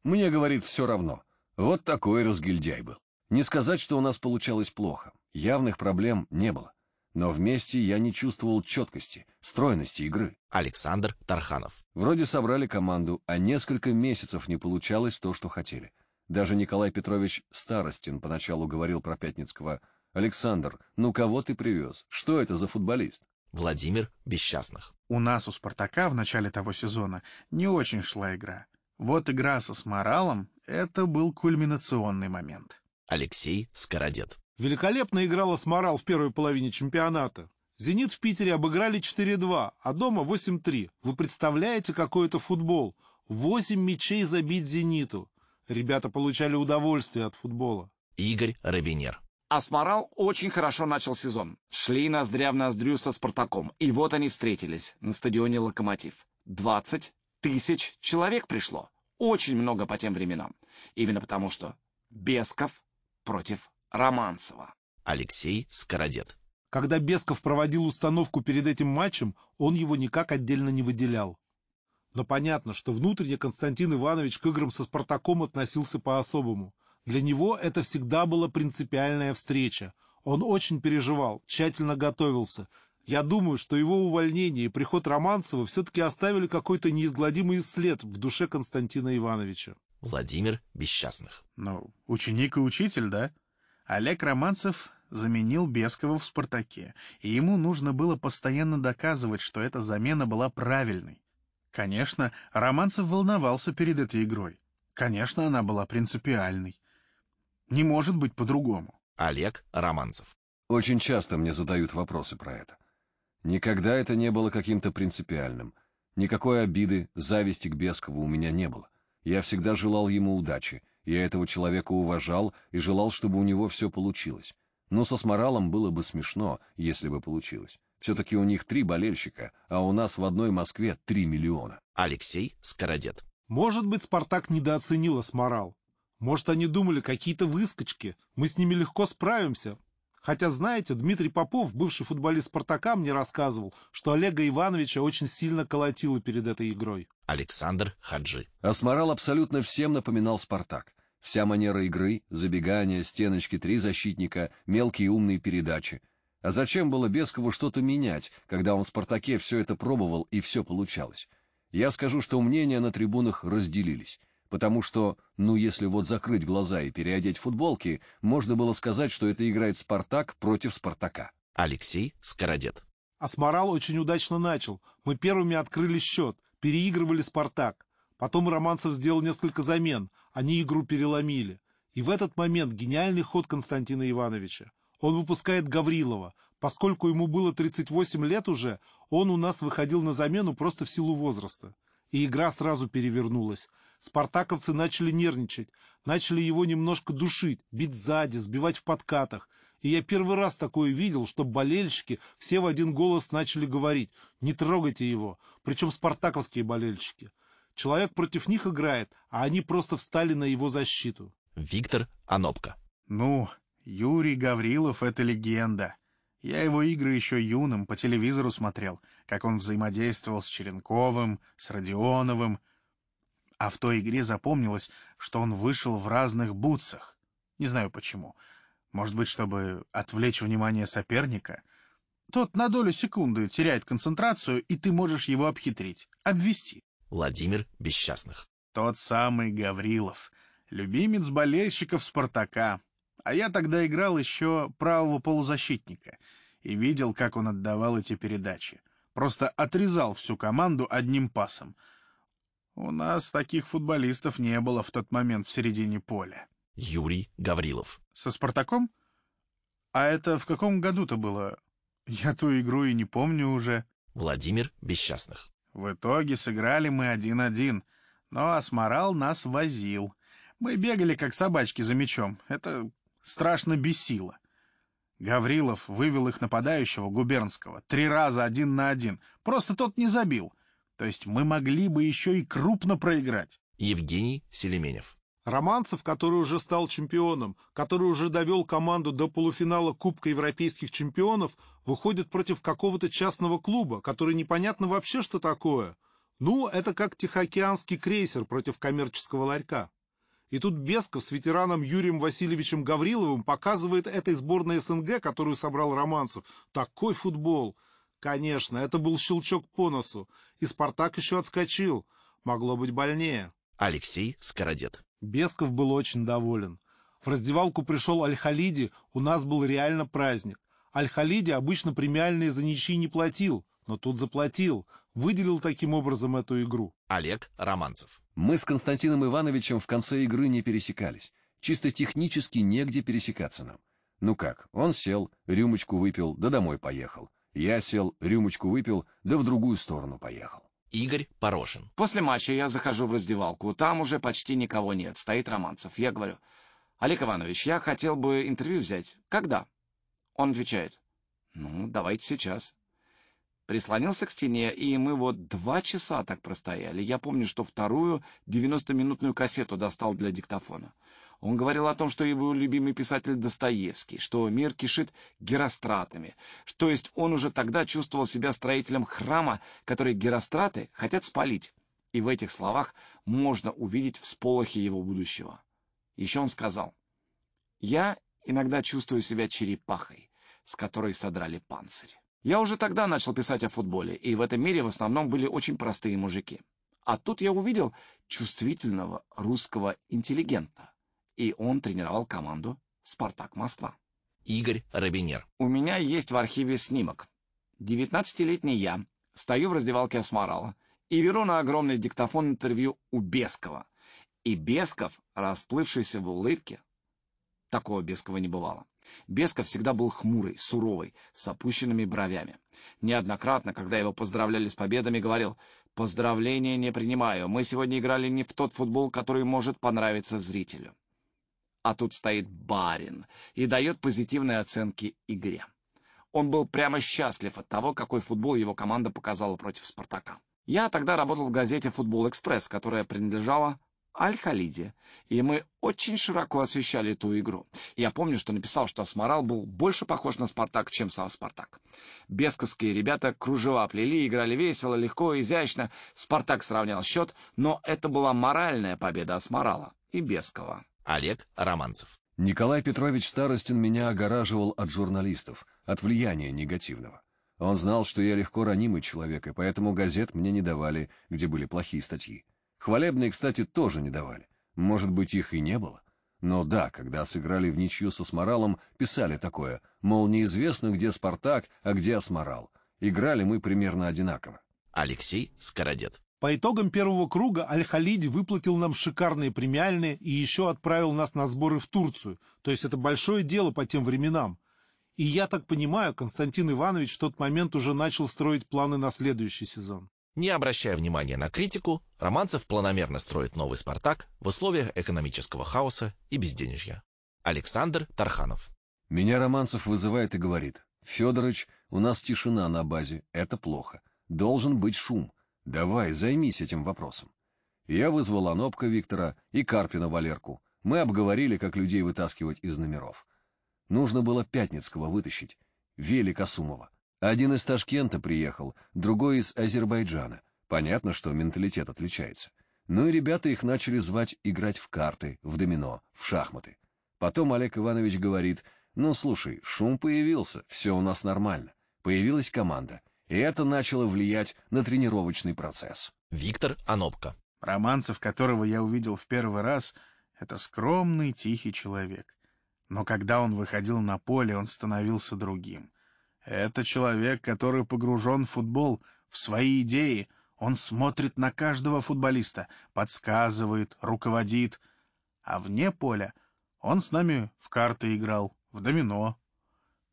Мне, говорит, все равно. Вот такой разгильдяй был. Не сказать, что у нас получалось плохо. Явных проблем не было. Но вместе я не чувствовал четкости, стройности игры. Александр Тарханов. Вроде собрали команду, а несколько месяцев не получалось то, что хотели. Даже Николай Петрович Старостин поначалу говорил про Пятницкого Александр, ну кого ты привез? Что это за футболист? Владимир Бесчастных. У нас у «Спартака» в начале того сезона не очень шла игра. Вот игра со Сморалом — это был кульминационный момент. Алексей Скородет. Великолепно играла Сморал в первой половине чемпионата. «Зенит» в Питере обыграли 4-2, а дома 8-3. Вы представляете, какой это футбол? Восемь мячей забить «Зениту». Ребята получали удовольствие от футбола. Игорь Равенер. Асмарал очень хорошо начал сезон. Шли ноздря в ноздрю со «Спартаком». И вот они встретились на стадионе «Локомотив». 20 тысяч человек пришло. Очень много по тем временам. Именно потому, что Бесков против Романцева. Алексей Скородет. Когда Бесков проводил установку перед этим матчем, он его никак отдельно не выделял. Но понятно, что внутренне Константин Иванович к играм со «Спартаком» относился по-особому. Для него это всегда была принципиальная встреча. Он очень переживал, тщательно готовился. Я думаю, что его увольнение и приход Романцева все-таки оставили какой-то неизгладимый след в душе Константина Ивановича. Владимир Бесчастных. Ну, ученик и учитель, да? Олег Романцев заменил Бескова в «Спартаке», и ему нужно было постоянно доказывать, что эта замена была правильной. Конечно, Романцев волновался перед этой игрой. Конечно, она была принципиальной. Не может быть по-другому. Олег Романцев. Очень часто мне задают вопросы про это. Никогда это не было каким-то принципиальным. Никакой обиды, зависти к Бескову у меня не было. Я всегда желал ему удачи. Я этого человека уважал и желал, чтобы у него все получилось. Но со Сморалом было бы смешно, если бы получилось. Все-таки у них три болельщика, а у нас в одной Москве три миллиона. Алексей Скородет. Может быть, «Спартак» недооценил Асморал. Может, они думали, какие-то выскочки, мы с ними легко справимся. Хотя, знаете, Дмитрий Попов, бывший футболист «Спартака», мне рассказывал, что Олега Ивановича очень сильно колотило перед этой игрой. Александр Хаджи. Асморал абсолютно всем напоминал «Спартак». Вся манера игры, забегания, стеночки, три защитника, мелкие умные передачи. А зачем было Бескову что-то менять, когда он в «Спартаке» все это пробовал и все получалось? Я скажу, что мнения на трибунах разделились потому что, ну если вот закрыть глаза и переодеть футболки, можно было сказать, что это играет Спартак против Спартака. Алексей Скородет. Асморал очень удачно начал. Мы первыми открыли счет, переигрывали Спартак. Потом Романцев сделал несколько замен, они игру переломили. И в этот момент гениальный ход Константина Ивановича. Он выпускает Гаврилова. Поскольку ему было 38 лет уже, он у нас выходил на замену просто в силу возраста. И игра сразу перевернулась. Спартаковцы начали нервничать, начали его немножко душить, бить сзади, сбивать в подкатах. И я первый раз такое видел, что болельщики все в один голос начали говорить «не трогайте его», причем спартаковские болельщики. Человек против них играет, а они просто встали на его защиту. Виктор Анопка. Ну, Юрий Гаврилов — это легенда. Я его игры еще юным по телевизору смотрел, как он взаимодействовал с Черенковым, с Родионовым — а в той игре запомнилось, что он вышел в разных бутсах. Не знаю почему. Может быть, чтобы отвлечь внимание соперника? Тот на долю секунды теряет концентрацию, и ты можешь его обхитрить, обвести. Владимир Бесчастных. Тот самый Гаврилов, любимец болельщиков «Спартака». А я тогда играл еще правого полузащитника и видел, как он отдавал эти передачи. Просто отрезал всю команду одним пасом — у нас таких футболистов не было в тот момент в середине поля. Юрий Гаврилов. Со «Спартаком»? А это в каком году-то было? Я ту игру и не помню уже. Владимир Бесчастных. В итоге сыграли мы один-один, но Асморал нас возил. Мы бегали, как собачки за мячом. Это страшно бесило. Гаврилов вывел их нападающего, Губернского, три раза один на один. Просто тот не забил. То есть мы могли бы еще и крупно проиграть. Евгений Селеменев. Романцев, который уже стал чемпионом, который уже довел команду до полуфинала Кубка Европейских чемпионов, выходит против какого-то частного клуба, который непонятно вообще, что такое. Ну, это как Тихоокеанский крейсер против коммерческого ларька. И тут Бесков с ветераном Юрием Васильевичем Гавриловым показывает этой сборной СНГ, которую собрал Романцев, такой футбол – Конечно, это был щелчок по носу, и Спартак еще отскочил. Могло быть больнее. Алексей Скородет. Бесков был очень доволен. В раздевалку пришел Аль-Халиди, у нас был реально праздник. Аль-Халиди обычно премиальные за ничьи не платил, но тут заплатил, выделил таким образом эту игру. Олег Романцев. Мы с Константином Ивановичем в конце игры не пересекались. Чисто технически негде пересекаться нам. Ну как, он сел, рюмочку выпил, да домой поехал. Я сел, рюмочку выпил, да в другую сторону поехал. Игорь Порошин. После матча я захожу в раздевалку. Там уже почти никого нет. Стоит Романцев. Я говорю, Олег Иванович, я хотел бы интервью взять. Когда? Он отвечает, ну, давайте сейчас. Прислонился к стене, и мы вот два часа так простояли. Я помню, что вторую 90-минутную кассету достал для диктофона. Он говорил о том, что его любимый писатель Достоевский, что мир кишит геростратами, что есть он уже тогда чувствовал себя строителем храма, который геростраты хотят спалить. И в этих словах можно увидеть всполохи его будущего. Еще он сказал, «Я иногда чувствую себя черепахой, с которой содрали панцирь». Я уже тогда начал писать о футболе, и в этом мире в основном были очень простые мужики. А тут я увидел чувствительного русского интеллигента, и он тренировал команду «Спартак Москва». Игорь Робинер. У меня есть в архиве снимок. Девятнадцатилетний я стою в раздевалке Осморала и беру на огромный диктофон интервью у Бескова. И Бесков, расплывшийся в улыбке, такого Бескова не бывало, Бесков всегда был хмурый, суровый, с опущенными бровями. Неоднократно, когда его поздравляли с победами, говорил «Поздравления не принимаю, мы сегодня играли не в тот футбол, который может понравиться зрителю». А тут стоит барин и дает позитивные оценки игре. Он был прямо счастлив от того, какой футбол его команда показала против «Спартака». Я тогда работал в газете «Футбол Экспресс», которая принадлежала Аль-Халиде, и мы очень широко освещали эту игру. Я помню, что написал, что Асмарал был больше похож на Спартак, чем сам Спартак. Бесковские ребята кружева плели, играли весело, легко, изящно. Спартак сравнял счет, но это была моральная победа Асмарала и Бескова. Олег Романцев. Николай Петрович Старостин меня огораживал от журналистов, от влияния негативного. Он знал, что я легко ранимый человек, и поэтому газет мне не давали, где были плохие статьи. Хвалебные, кстати, тоже не давали. Может быть, их и не было. Но да, когда сыграли в ничью со Сморалом, писали такое, мол, неизвестно, где Спартак, а где Осморал. Играли мы примерно одинаково. Алексей Скородет. По итогам первого круга Аль-Халиди выплатил нам шикарные премиальные и еще отправил нас на сборы в Турцию. То есть это большое дело по тем временам. И я так понимаю, Константин Иванович в тот момент уже начал строить планы на следующий сезон. Не обращая внимания на критику, Романцев планомерно строит новый «Спартак» в условиях экономического хаоса и безденежья. Александр Тарханов. Меня Романцев вызывает и говорит, «Федорович, у нас тишина на базе, это плохо. Должен быть шум. Давай, займись этим вопросом». Я вызвал Анопка Виктора и Карпина Валерку. Мы обговорили, как людей вытаскивать из номеров. Нужно было Пятницкого вытащить, Велик Асумова. Один из Ташкента приехал, другой из Азербайджана. Понятно, что менталитет отличается. Ну и ребята их начали звать играть в карты, в домино, в шахматы. Потом Олег Иванович говорит, ну слушай, шум появился, все у нас нормально. Появилась команда. И это начало влиять на тренировочный процесс. Виктор Анопко. Романцев, которого я увидел в первый раз, это скромный, тихий человек. Но когда он выходил на поле, он становился другим. Это человек, который погружен в футбол, в свои идеи. Он смотрит на каждого футболиста, подсказывает, руководит. А вне поля он с нами в карты играл, в домино.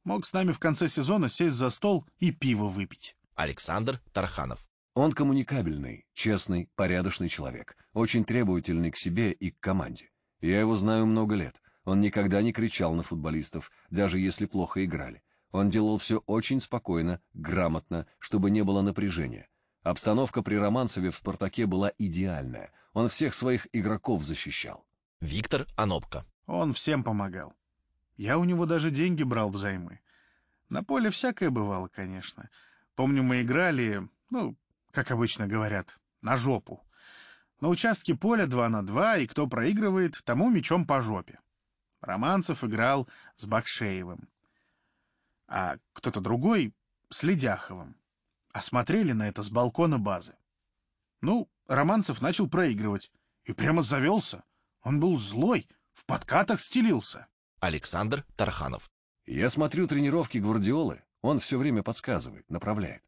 Мог с нами в конце сезона сесть за стол и пиво выпить. Александр Тарханов. Он коммуникабельный, честный, порядочный человек, очень требовательный к себе и к команде. Я его знаю много лет. Он никогда не кричал на футболистов, даже если плохо играли. Он делал все очень спокойно, грамотно, чтобы не было напряжения. Обстановка при Романцеве в «Спартаке» была идеальная. Он всех своих игроков защищал. Виктор Анопко. Он всем помогал. Я у него даже деньги брал взаймы. На поле всякое бывало, конечно. Помню, мы играли, ну, как обычно говорят, на жопу. На участке поля 2 на 2, и кто проигрывает, тому мечом по жопе. Романцев играл с Бакшеевым а кто-то другой с Ледяховым. А смотрели на это с балкона базы. Ну, Романцев начал проигрывать. И прямо завелся. Он был злой, в подкатах стелился. Александр Тарханов. Я смотрю тренировки Гвардиолы. Он все время подсказывает, направляет.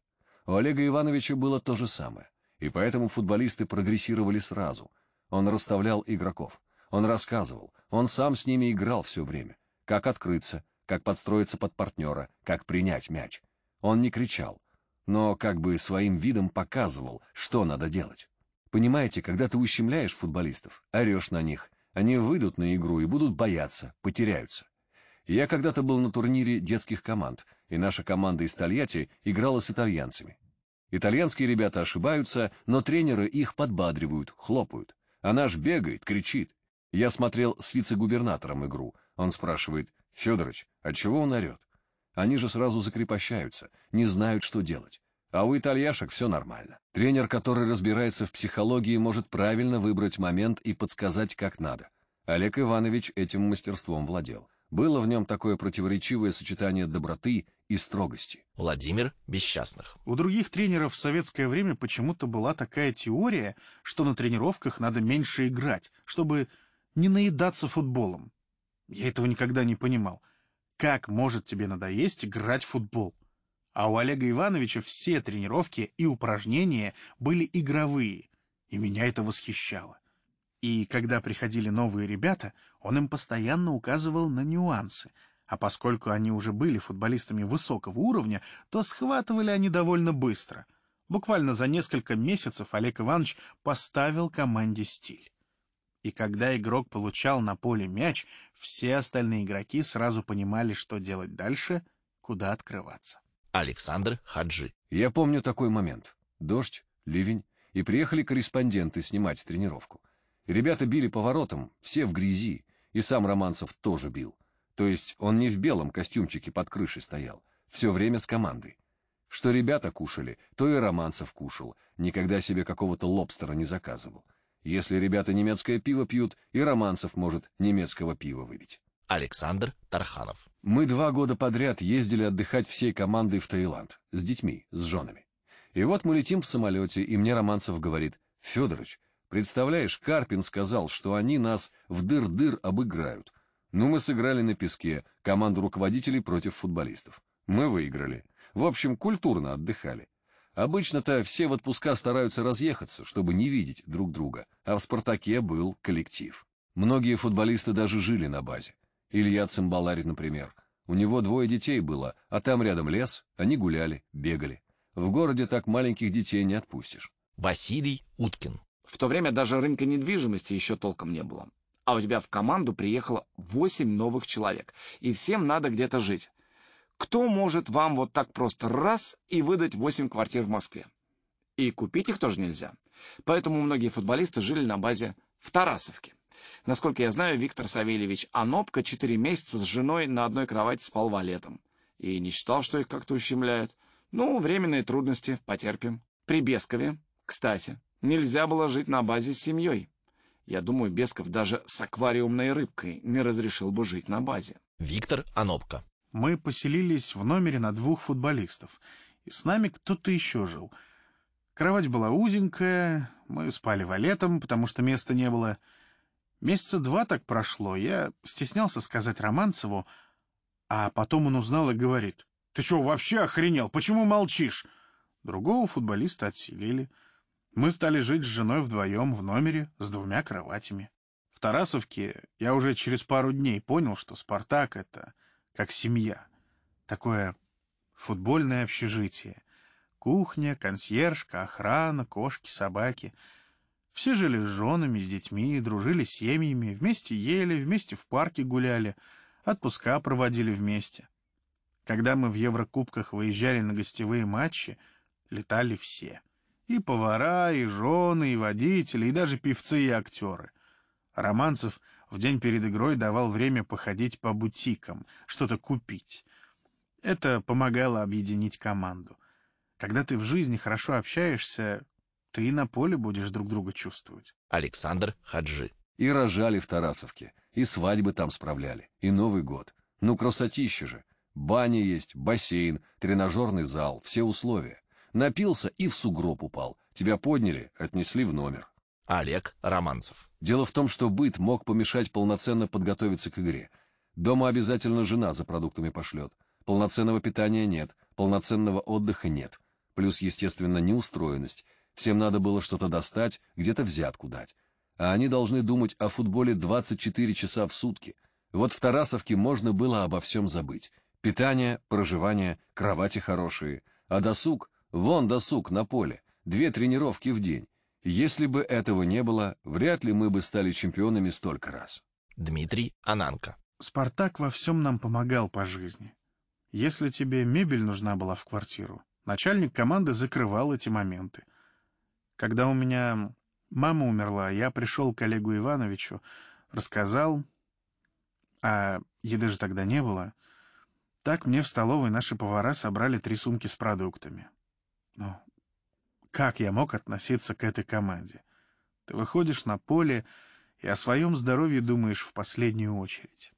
У Олега Ивановича было то же самое. И поэтому футболисты прогрессировали сразу. Он расставлял игроков. Он рассказывал. Он сам с ними играл все время. Как открыться, как подстроиться под партнера, как принять мяч. Он не кричал, но как бы своим видом показывал, что надо делать. Понимаете, когда ты ущемляешь футболистов, орешь на них, они выйдут на игру и будут бояться, потеряются. Я когда-то был на турнире детских команд, и наша команда из Тольятти играла с итальянцами. Итальянские ребята ошибаются, но тренеры их подбадривают, хлопают. А наш бегает, кричит. Я смотрел с вице-губернатором игру. Он спрашивает, «Федорович, от чего он орет?» Они же сразу закрепощаются, не знают, что делать. А у итальяшек все нормально. Тренер, который разбирается в психологии, может правильно выбрать момент и подсказать, как надо. Олег Иванович этим мастерством владел. Было в нем такое противоречивое сочетание доброты и строгости. Владимир Бесчастных. У других тренеров в советское время почему-то была такая теория, что на тренировках надо меньше играть, чтобы не наедаться футболом. Я этого никогда не понимал. Как может тебе надоесть играть в футбол? А у Олега Ивановича все тренировки и упражнения были игровые, и меня это восхищало. И когда приходили новые ребята, он им постоянно указывал на нюансы, а поскольку они уже были футболистами высокого уровня, то схватывали они довольно быстро. Буквально за несколько месяцев Олег Иванович поставил команде стиль. И когда игрок получал на поле мяч, все остальные игроки сразу понимали, что делать дальше, куда открываться. Александр Хаджи. Я помню такой момент. Дождь, ливень, и приехали корреспонденты снимать тренировку. Ребята били по воротам, все в грязи, и сам Романцев тоже бил. То есть он не в белом костюмчике под крышей стоял, все время с командой. Что ребята кушали, то и Романцев кушал, никогда себе какого-то лобстера не заказывал. Если ребята немецкое пиво пьют, и Романцев может немецкого пива выпить. Александр Тарханов. Мы два года подряд ездили отдыхать всей командой в Таиланд, с детьми, с женами. И вот мы летим в самолете, и мне Романцев говорит, «Федорович, представляешь, Карпин сказал, что они нас в дыр-дыр обыграют. Ну, мы сыграли на песке, команду руководителей против футболистов. Мы выиграли. В общем, культурно отдыхали. Обычно-то все в отпуска стараются разъехаться, чтобы не видеть друг друга, а в «Спартаке» был коллектив. Многие футболисты даже жили на базе. Илья Цимбаларь, например. У него двое детей было, а там рядом лес, они гуляли, бегали. В городе так маленьких детей не отпустишь. Василий Уткин. В то время даже рынка недвижимости еще толком не было. А у тебя в команду приехало восемь новых человек, и всем надо где-то жить. Кто может вам вот так просто раз и выдать 8 квартир в Москве? И купить их тоже нельзя. Поэтому многие футболисты жили на базе в Тарасовке. Насколько я знаю, Виктор Савельевич Анопка 4 месяца с женой на одной кровати спал валетом. И не считал, что их как-то ущемляют. Ну, временные трудности, потерпим. При Бескове, кстати, нельзя было жить на базе с семьей. Я думаю, Бесков даже с аквариумной рыбкой не разрешил бы жить на базе. Виктор Анопка мы поселились в номере на двух футболистов, и с нами кто-то еще жил. Кровать была узенькая, мы спали валетом, потому что места не было. Месяца два так прошло, я стеснялся сказать Романцеву, а потом он узнал и говорит, «Ты что, вообще охренел? Почему молчишь?» Другого футболиста отселили. Мы стали жить с женой вдвоем в номере с двумя кроватями. В Тарасовке я уже через пару дней понял, что «Спартак» — это как семья. Такое футбольное общежитие. Кухня, консьержка, охрана, кошки, собаки. Все жили с женами, с детьми, дружили семьями, вместе ели, вместе в парке гуляли, отпуска проводили вместе. Когда мы в Еврокубках выезжали на гостевые матчи, летали все. И повара, и жены, и водители, и даже певцы и актеры. Романцев в день перед игрой давал время походить по бутикам, что-то купить. Это помогало объединить команду. Когда ты в жизни хорошо общаешься, ты на поле будешь друг друга чувствовать. Александр Хаджи. И рожали в Тарасовке, и свадьбы там справляли, и Новый год. Ну, красотища же. Баня есть, бассейн, тренажерный зал, все условия. Напился и в сугроб упал. Тебя подняли, отнесли в номер. Олег Романцев. Дело в том, что быт мог помешать полноценно подготовиться к игре. Дома обязательно жена за продуктами пошлет. Полноценного питания нет, полноценного отдыха нет. Плюс, естественно, неустроенность. Всем надо было что-то достать, где-то взятку дать. А они должны думать о футболе 24 часа в сутки. Вот в Тарасовке можно было обо всем забыть. Питание, проживание, кровати хорошие. А досуг, вон досуг на поле, две тренировки в день. Если бы этого не было, вряд ли мы бы стали чемпионами столько раз. Дмитрий Ананко. Спартак во всем нам помогал по жизни. Если тебе мебель нужна была в квартиру, начальник команды закрывал эти моменты. Когда у меня мама умерла, я пришел к Олегу Ивановичу, рассказал, а еды же тогда не было. Так мне в столовой наши повара собрали три сумки с продуктами. Ну, как я мог относиться к этой команде? Ты выходишь на поле и о своем здоровье думаешь в последнюю очередь.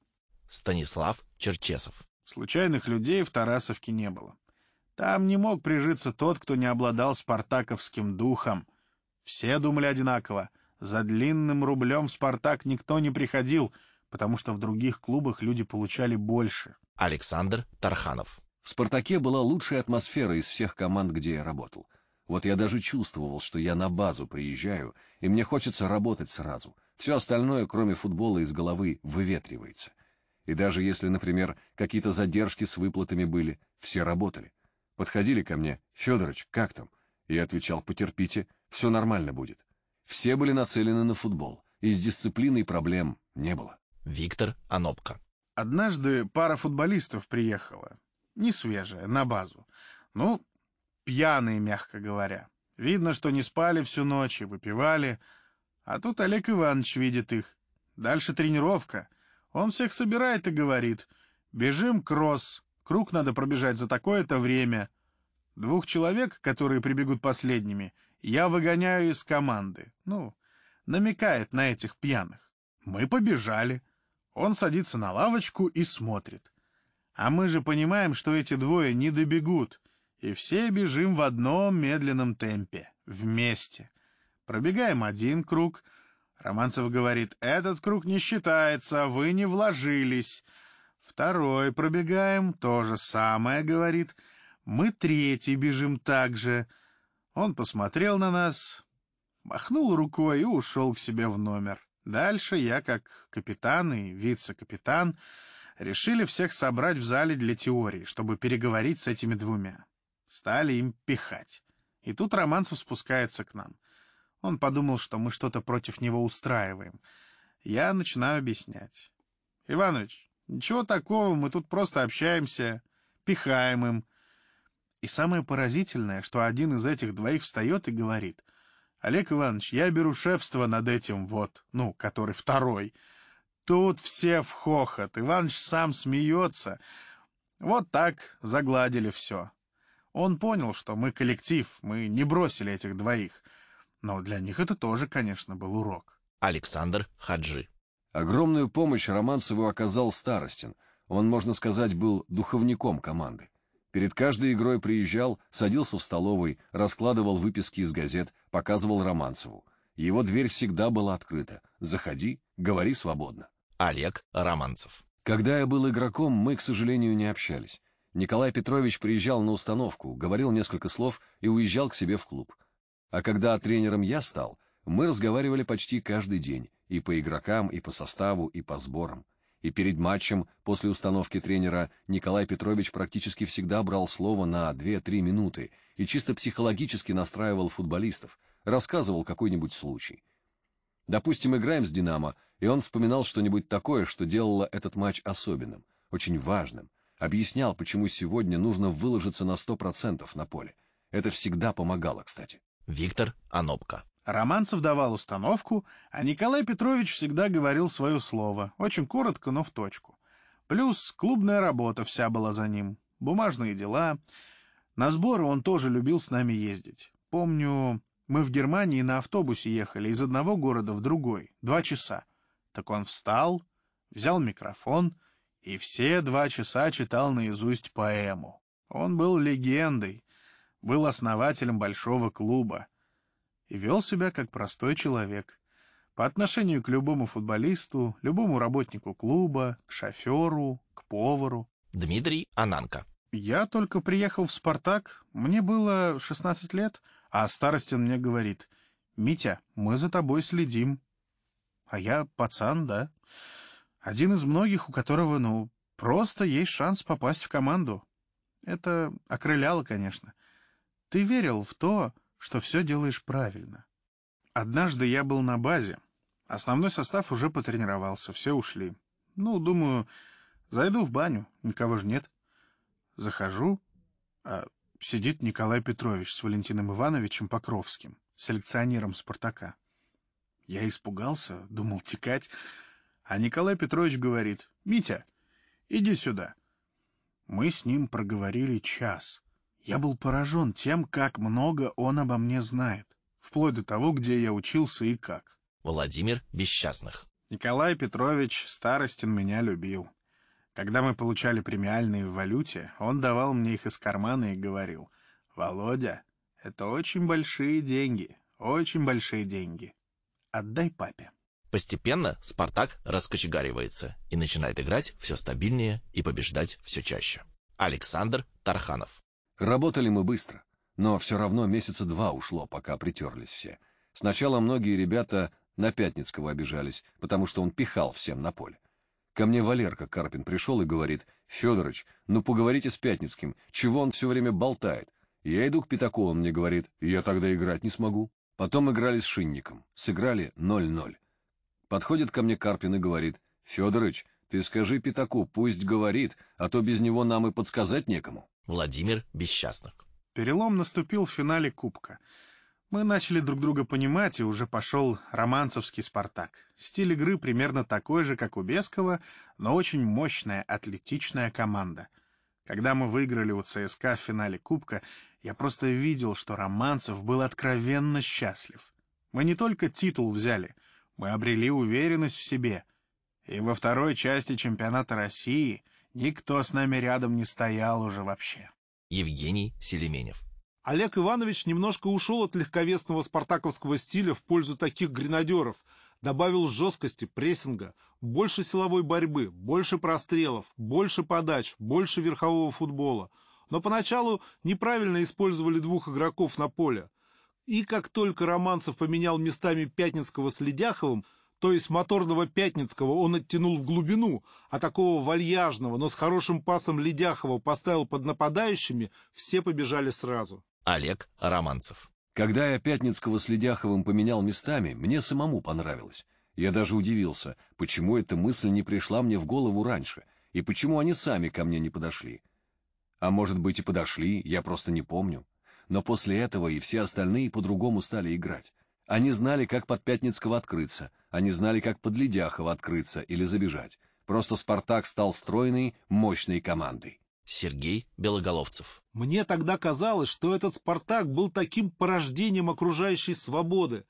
Станислав Черчесов. Случайных людей в Тарасовке не было. Там не мог прижиться тот, кто не обладал спартаковским духом. Все думали одинаково. За длинным рублем в «Спартак» никто не приходил, потому что в других клубах люди получали больше. Александр Тарханов. В «Спартаке» была лучшая атмосфера из всех команд, где я работал. Вот я даже чувствовал, что я на базу приезжаю, и мне хочется работать сразу. Все остальное, кроме футбола, из головы выветривается. И даже если, например, какие-то задержки с выплатами были, все работали. Подходили ко мне, «Федорович, как там?» И я отвечал, «Потерпите, все нормально будет». Все были нацелены на футбол, и с дисциплиной проблем не было. Виктор Анопко. Однажды пара футболистов приехала, не свежая, на базу. Ну, пьяные, мягко говоря. Видно, что не спали всю ночь и выпивали. А тут Олег Иванович видит их. Дальше тренировка. Он всех собирает и говорит, «Бежим кросс, круг надо пробежать за такое-то время». Двух человек, которые прибегут последними, я выгоняю из команды. Ну, намекает на этих пьяных. Мы побежали. Он садится на лавочку и смотрит. А мы же понимаем, что эти двое не добегут, и все бежим в одном медленном темпе, вместе. Пробегаем один круг. Романцев говорит, этот круг не считается, вы не вложились. Второй пробегаем, то же самое, говорит. Мы третий бежим так же. Он посмотрел на нас, махнул рукой и ушел к себе в номер. Дальше я, как капитан и вице-капитан, решили всех собрать в зале для теории, чтобы переговорить с этими двумя. Стали им пихать. И тут Романцев спускается к нам. Он подумал, что мы что-то против него устраиваем. Я начинаю объяснять. «Иванович, ничего такого, мы тут просто общаемся, пихаем им». И самое поразительное, что один из этих двоих встает и говорит — Олег Иванович, я беру шефство над этим вот, ну, который второй. Тут все в хохот. Иванович сам смеется. Вот так загладили все. Он понял, что мы коллектив, мы не бросили этих двоих. Но для них это тоже, конечно, был урок. Александр Хаджи. Огромную помощь Романцеву оказал Старостин. Он, можно сказать, был духовником команды. Перед каждой игрой приезжал, садился в столовой, раскладывал выписки из газет, показывал Романцеву. Его дверь всегда была открыта. Заходи, говори свободно. Олег Романцев. Когда я был игроком, мы, к сожалению, не общались. Николай Петрович приезжал на установку, говорил несколько слов и уезжал к себе в клуб. А когда тренером я стал, мы разговаривали почти каждый день, и по игрокам, и по составу, и по сборам. И перед матчем, после установки тренера, Николай Петрович практически всегда брал слово на 2-3 минуты и чисто психологически настраивал футболистов, рассказывал какой-нибудь случай. Допустим, играем с «Динамо», и он вспоминал что-нибудь такое, что делало этот матч особенным, очень важным, объяснял, почему сегодня нужно выложиться на 100% на поле. Это всегда помогало, кстати. Виктор Анопко. Романцев давал установку, а Николай Петрович всегда говорил свое слово, очень коротко, но в точку. Плюс клубная работа вся была за ним, бумажные дела. На сборы он тоже любил с нами ездить. Помню, мы в Германии на автобусе ехали из одного города в другой, два часа. Так он встал, взял микрофон и все два часа читал наизусть поэму. Он был легендой, был основателем большого клуба и вел себя как простой человек. По отношению к любому футболисту, любому работнику клуба, к шоферу, к повару. Дмитрий Ананко. Я только приехал в «Спартак», мне было 16 лет, а Старостин мне говорит, «Митя, мы за тобой следим». А я пацан, да? Один из многих, у которого, ну, Просто есть шанс попасть в команду. Это окрыляло, конечно. Ты верил в то, что все делаешь правильно. Однажды я был на базе. Основной состав уже потренировался, все ушли. Ну, думаю, зайду в баню, никого же нет. Захожу, а сидит Николай Петрович с Валентином Ивановичем Покровским, селекционером «Спартака». Я испугался, думал текать, а Николай Петрович говорит, «Митя, иди сюда». Мы с ним проговорили час. Я был поражен тем, как много он обо мне знает, вплоть до того, где я учился и как. Владимир Бесчастных. Николай Петрович Старостин меня любил. Когда мы получали премиальные в валюте, он давал мне их из кармана и говорил, «Володя, это очень большие деньги, очень большие деньги. Отдай папе». Постепенно «Спартак» раскочегаривается и начинает играть все стабильнее и побеждать все чаще. Александр Тарханов. Работали мы быстро, но все равно месяца два ушло, пока притерлись все. Сначала многие ребята на Пятницкого обижались, потому что он пихал всем на поле. Ко мне Валерка Карпин пришел и говорит, «Федорович, ну поговорите с Пятницким, чего он все время болтает?» Я иду к Пятаку, он мне говорит, «Я тогда играть не смогу». Потом играли с Шинником, сыграли 0-0. Подходит ко мне Карпин и говорит, «Федорович, ты скажи Пятаку, пусть говорит, а то без него нам и подсказать некому». Владимир Бесчастных. Перелом наступил в финале Кубка. Мы начали друг друга понимать, и уже пошел романцевский «Спартак». Стиль игры примерно такой же, как у Бескова, но очень мощная, атлетичная команда. Когда мы выиграли у ЦСКА в финале Кубка, я просто видел, что Романцев был откровенно счастлив. Мы не только титул взяли, мы обрели уверенность в себе. И во второй части чемпионата России никто с нами рядом не стоял уже вообще. Евгений Селеменев. Олег Иванович немножко ушел от легковесного спартаковского стиля в пользу таких гренадеров, добавил жесткости, прессинга, больше силовой борьбы, больше прострелов, больше подач, больше верхового футбола. Но поначалу неправильно использовали двух игроков на поле. И как только Романцев поменял местами Пятницкого с Ледяховым, то есть моторного Пятницкого он оттянул в глубину, а такого вальяжного, но с хорошим пасом Ледяхова поставил под нападающими, все побежали сразу. Олег Романцев. Когда я Пятницкого с Ледяховым поменял местами, мне самому понравилось. Я даже удивился, почему эта мысль не пришла мне в голову раньше, и почему они сами ко мне не подошли. А может быть и подошли, я просто не помню. Но после этого и все остальные по-другому стали играть. Они знали, как под Пятницкого открыться, они знали, как под Ледяхова открыться или забежать. Просто «Спартак» стал стройной, мощной командой. Сергей Белоголовцев. Мне тогда казалось, что этот «Спартак» был таким порождением окружающей свободы,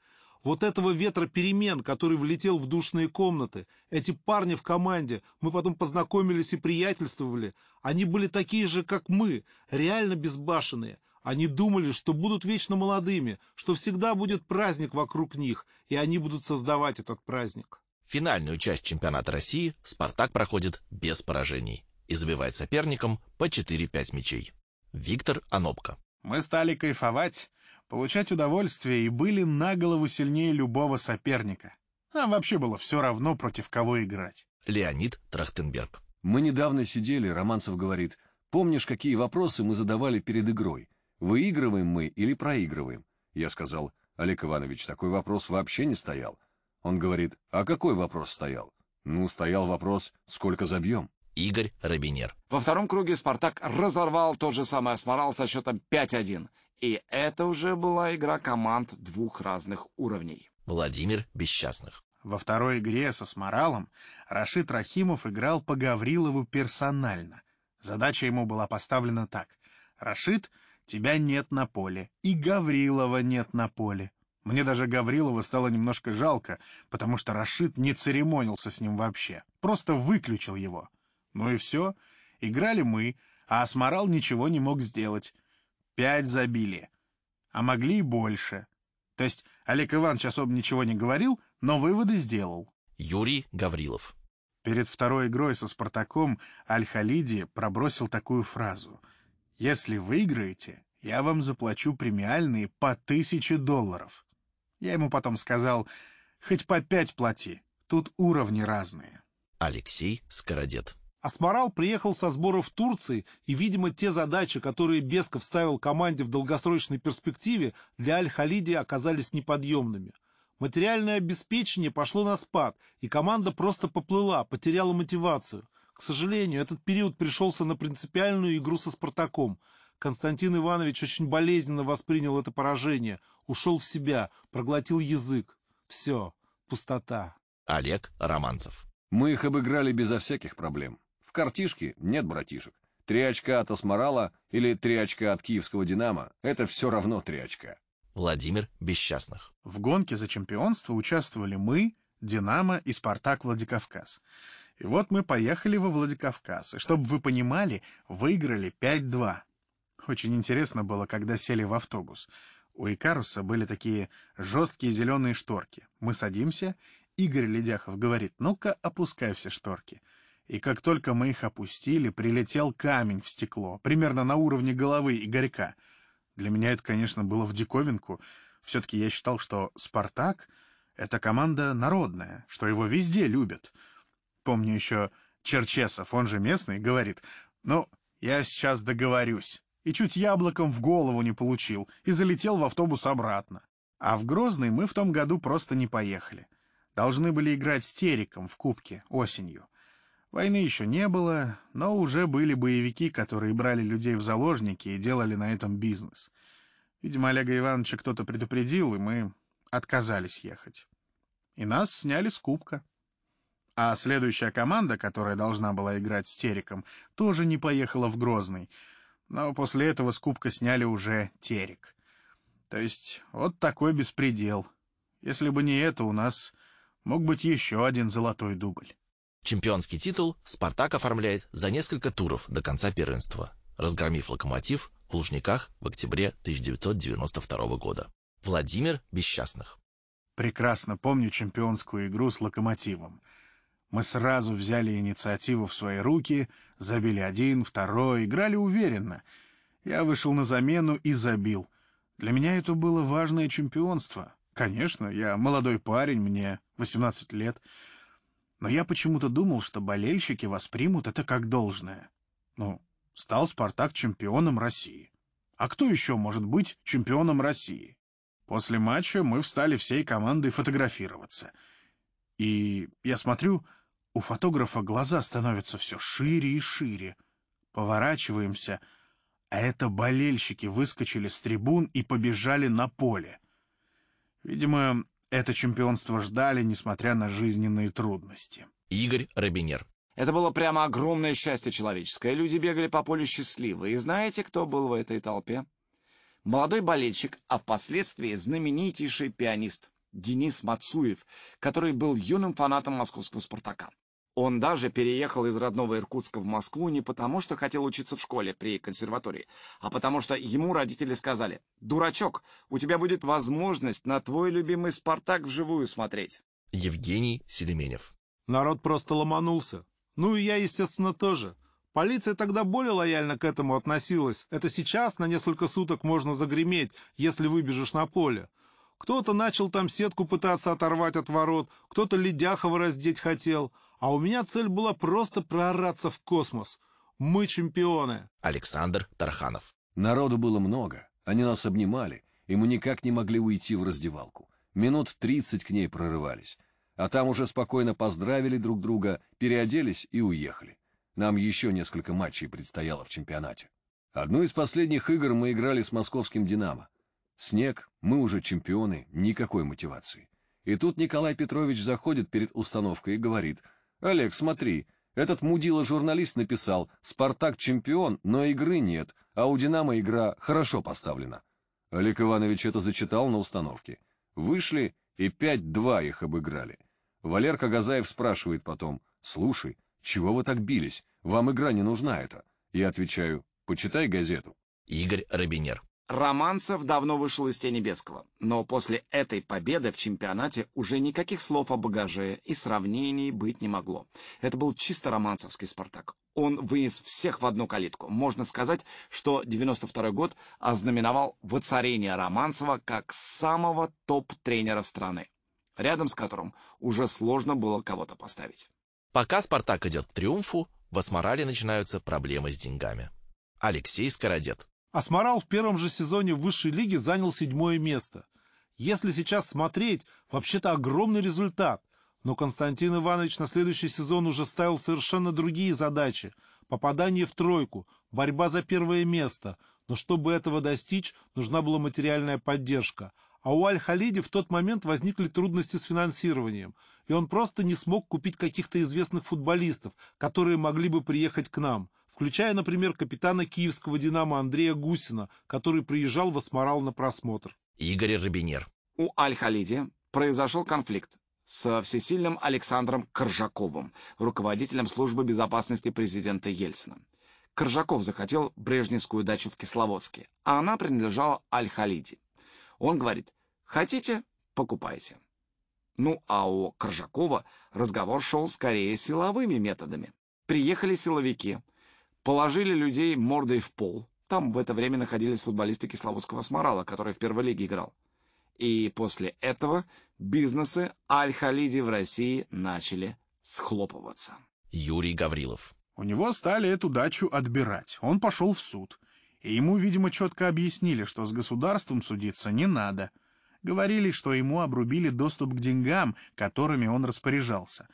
вот этого ветра перемен, который влетел в душные комнаты. Эти парни в команде, мы потом познакомились и приятельствовали. Они были такие же, как мы, реально безбашенные. Они думали, что будут вечно молодыми, что всегда будет праздник вокруг них, и они будут создавать этот праздник. Финальную часть чемпионата России «Спартак» проходит без поражений и забивает соперникам по 4-5 мячей. Виктор Анопко. Мы стали кайфовать, получать удовольствие и были на голову сильнее любого соперника. Нам вообще было все равно, против кого играть. Леонид Трахтенберг. Мы недавно сидели, Романцев говорит, помнишь, какие вопросы мы задавали перед игрой? Выигрываем мы или проигрываем? Я сказал, Олег Иванович, такой вопрос вообще не стоял. Он говорит, а какой вопрос стоял? Ну, стоял вопрос, сколько забьем. Игорь Робинер. Во втором круге «Спартак» разорвал тот же самый «Асморал» со счетом 5-1. И это уже была игра команд двух разных уровней. Владимир Бесчастных. Во второй игре со Сморалом Рашид Рахимов играл по Гаврилову персонально. Задача ему была поставлена так. «Рашид, тебя нет на поле, и Гаврилова нет на поле». Мне даже Гаврилова стало немножко жалко, потому что Рашид не церемонился с ним вообще, просто выключил его. Ну и все. Играли мы, а Асморал ничего не мог сделать. Пять забили. А могли и больше. То есть Олег Иванович особо ничего не говорил, но выводы сделал. Юрий Гаврилов. Перед второй игрой со «Спартаком» Аль-Халиди пробросил такую фразу. «Если выиграете, я вам заплачу премиальные по тысяче долларов». Я ему потом сказал, хоть по пять плати, тут уровни разные. Алексей Скородет. Асмарал приехал со сборов в Турции, и, видимо, те задачи, которые Бесков ставил команде в долгосрочной перспективе, для Аль-Халиди оказались неподъемными. Материальное обеспечение пошло на спад, и команда просто поплыла, потеряла мотивацию. К сожалению, этот период пришелся на принципиальную игру со «Спартаком». Константин Иванович очень болезненно воспринял это поражение, ушел в себя, проглотил язык. Все, пустота. Олег Романцев. Мы их обыграли безо всяких проблем. В картишке нет братишек. Три очка от Осморала или три очка от киевского «Динамо» — это все равно три очка. Владимир Бесчастных. В гонке за чемпионство участвовали мы, «Динамо» и «Спартак» Владикавказ. И вот мы поехали во Владикавказ, и, чтобы вы понимали, выиграли 5-2. Очень интересно было, когда сели в автобус. У Икаруса были такие жесткие зеленые шторки. Мы садимся, Игорь Ледяхов говорит, ну-ка опускай все шторки. И как только мы их опустили, прилетел камень в стекло, примерно на уровне головы Игорька. Для меня это, конечно, было в диковинку. Все-таки я считал, что «Спартак» — это команда народная, что его везде любят. Помню еще Черчесов, он же местный, говорит, ну, я сейчас договорюсь и чуть яблоком в голову не получил, и залетел в автобус обратно. А в Грозный мы в том году просто не поехали. Должны были играть с Териком в Кубке осенью. Войны еще не было, но уже были боевики, которые брали людей в заложники и делали на этом бизнес. Видимо, Олега Ивановича кто-то предупредил, и мы отказались ехать. И нас сняли с Кубка. А следующая команда, которая должна была играть с Териком, тоже не поехала в Грозный — но после этого с кубка сняли уже терек. То есть вот такой беспредел. Если бы не это, у нас мог быть еще один золотой дубль. Чемпионский титул «Спартак» оформляет за несколько туров до конца первенства, разгромив «Локомотив» в Лужниках в октябре 1992 года. Владимир Бесчастных. Прекрасно помню чемпионскую игру с «Локомотивом». Мы сразу взяли инициативу в свои руки, забили один, второй, играли уверенно. Я вышел на замену и забил. Для меня это было важное чемпионство. Конечно, я молодой парень, мне 18 лет. Но я почему-то думал, что болельщики воспримут это как должное. Ну, стал «Спартак» чемпионом России. А кто еще может быть чемпионом России? После матча мы встали всей командой фотографироваться. И я смотрю, у фотографа глаза становятся все шире и шире. Поворачиваемся, а это болельщики выскочили с трибун и побежали на поле. Видимо, это чемпионство ждали, несмотря на жизненные трудности. Игорь Робинер. Это было прямо огромное счастье человеческое. Люди бегали по полю счастливы. И знаете, кто был в этой толпе? Молодой болельщик, а впоследствии знаменитейший пианист Денис Мацуев, который был юным фанатом московского «Спартака». Он даже переехал из родного Иркутска в Москву не потому, что хотел учиться в школе при консерватории, а потому что ему родители сказали, «Дурачок, у тебя будет возможность на твой любимый «Спартак» вживую смотреть». Евгений Селеменев. Народ просто ломанулся. Ну и я, естественно, тоже. Полиция тогда более лояльно к этому относилась. Это сейчас на несколько суток можно загреметь, если выбежишь на поле. Кто-то начал там сетку пытаться оторвать от ворот, кто-то Ледяхова раздеть хотел — а у меня цель была просто проораться в космос. Мы чемпионы. Александр Тарханов. Народу было много. Они нас обнимали, и мы никак не могли уйти в раздевалку. Минут тридцать к ней прорывались. А там уже спокойно поздравили друг друга, переоделись и уехали. Нам еще несколько матчей предстояло в чемпионате. Одну из последних игр мы играли с московским «Динамо». Снег, мы уже чемпионы, никакой мотивации. И тут Николай Петрович заходит перед установкой и говорит — Олег, смотри, этот мудила-журналист написал «Спартак чемпион, но игры нет, а у «Динамо» игра хорошо поставлена». Олег Иванович это зачитал на установке. Вышли и 5-2 их обыграли. Валерка Газаев спрашивает потом, «Слушай, чего вы так бились? Вам игра не нужна эта». Я отвечаю, «Почитай газету». Игорь Робинер. Романцев давно вышел из тени Бескова, но после этой победы в чемпионате уже никаких слов о багаже и сравнений быть не могло. Это был чисто романцевский «Спартак». Он вынес всех в одну калитку. Можно сказать, что 92 год ознаменовал воцарение Романцева как самого топ-тренера страны, рядом с которым уже сложно было кого-то поставить. Пока «Спартак» идет к триумфу, в Асморале начинаются проблемы с деньгами. Алексей Скородет. Асморал в первом же сезоне высшей лиге занял седьмое место. Если сейчас смотреть, вообще-то огромный результат. Но Константин Иванович на следующий сезон уже ставил совершенно другие задачи. Попадание в тройку, борьба за первое место. Но чтобы этого достичь, нужна была материальная поддержка. А у Аль-Халиди в тот момент возникли трудности с финансированием, и он просто не смог купить каких-то известных футболистов, которые могли бы приехать к нам, включая, например, капитана киевского «Динамо» Андрея Гусина, который приезжал в Осморал на просмотр. Игорь Робинер. У Аль-Халиди произошел конфликт с всесильным Александром Коржаковым, руководителем службы безопасности президента Ельцина. Коржаков захотел брежневскую дачу в Кисловодске, а она принадлежала Аль-Халиди. Он говорит, хотите – покупайте. Ну, а у Коржакова разговор шел скорее силовыми методами. Приехали силовики, положили людей мордой в пол. Там в это время находились футболисты Кисловодского «Сморала», который в первой лиге играл. И после этого бизнесы Аль-Халиди в России начали схлопываться. Юрий Гаврилов. У него стали эту дачу отбирать. Он пошел в суд. И ему, видимо, четко объяснили, что с государством судиться не надо. Говорили, что ему обрубили доступ к деньгам, которыми он распоряжался.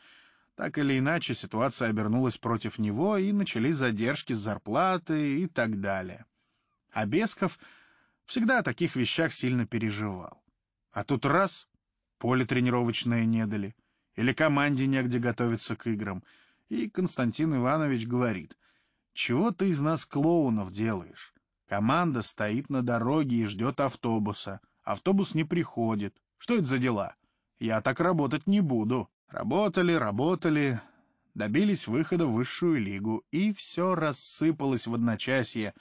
Так или иначе, ситуация обернулась против него, и начались задержки с зарплатой и так далее. А Бесков всегда о таких вещах сильно переживал. А тут раз — поле тренировочное не дали, или команде негде готовиться к играм. И Константин Иванович говорит, «Чего ты из нас клоунов делаешь? Команда стоит на дороге и ждет автобуса. Автобус не приходит. Что это за дела? Я так работать не буду. Работали, работали, добились выхода в высшую лигу, и все рассыпалось в одночасье,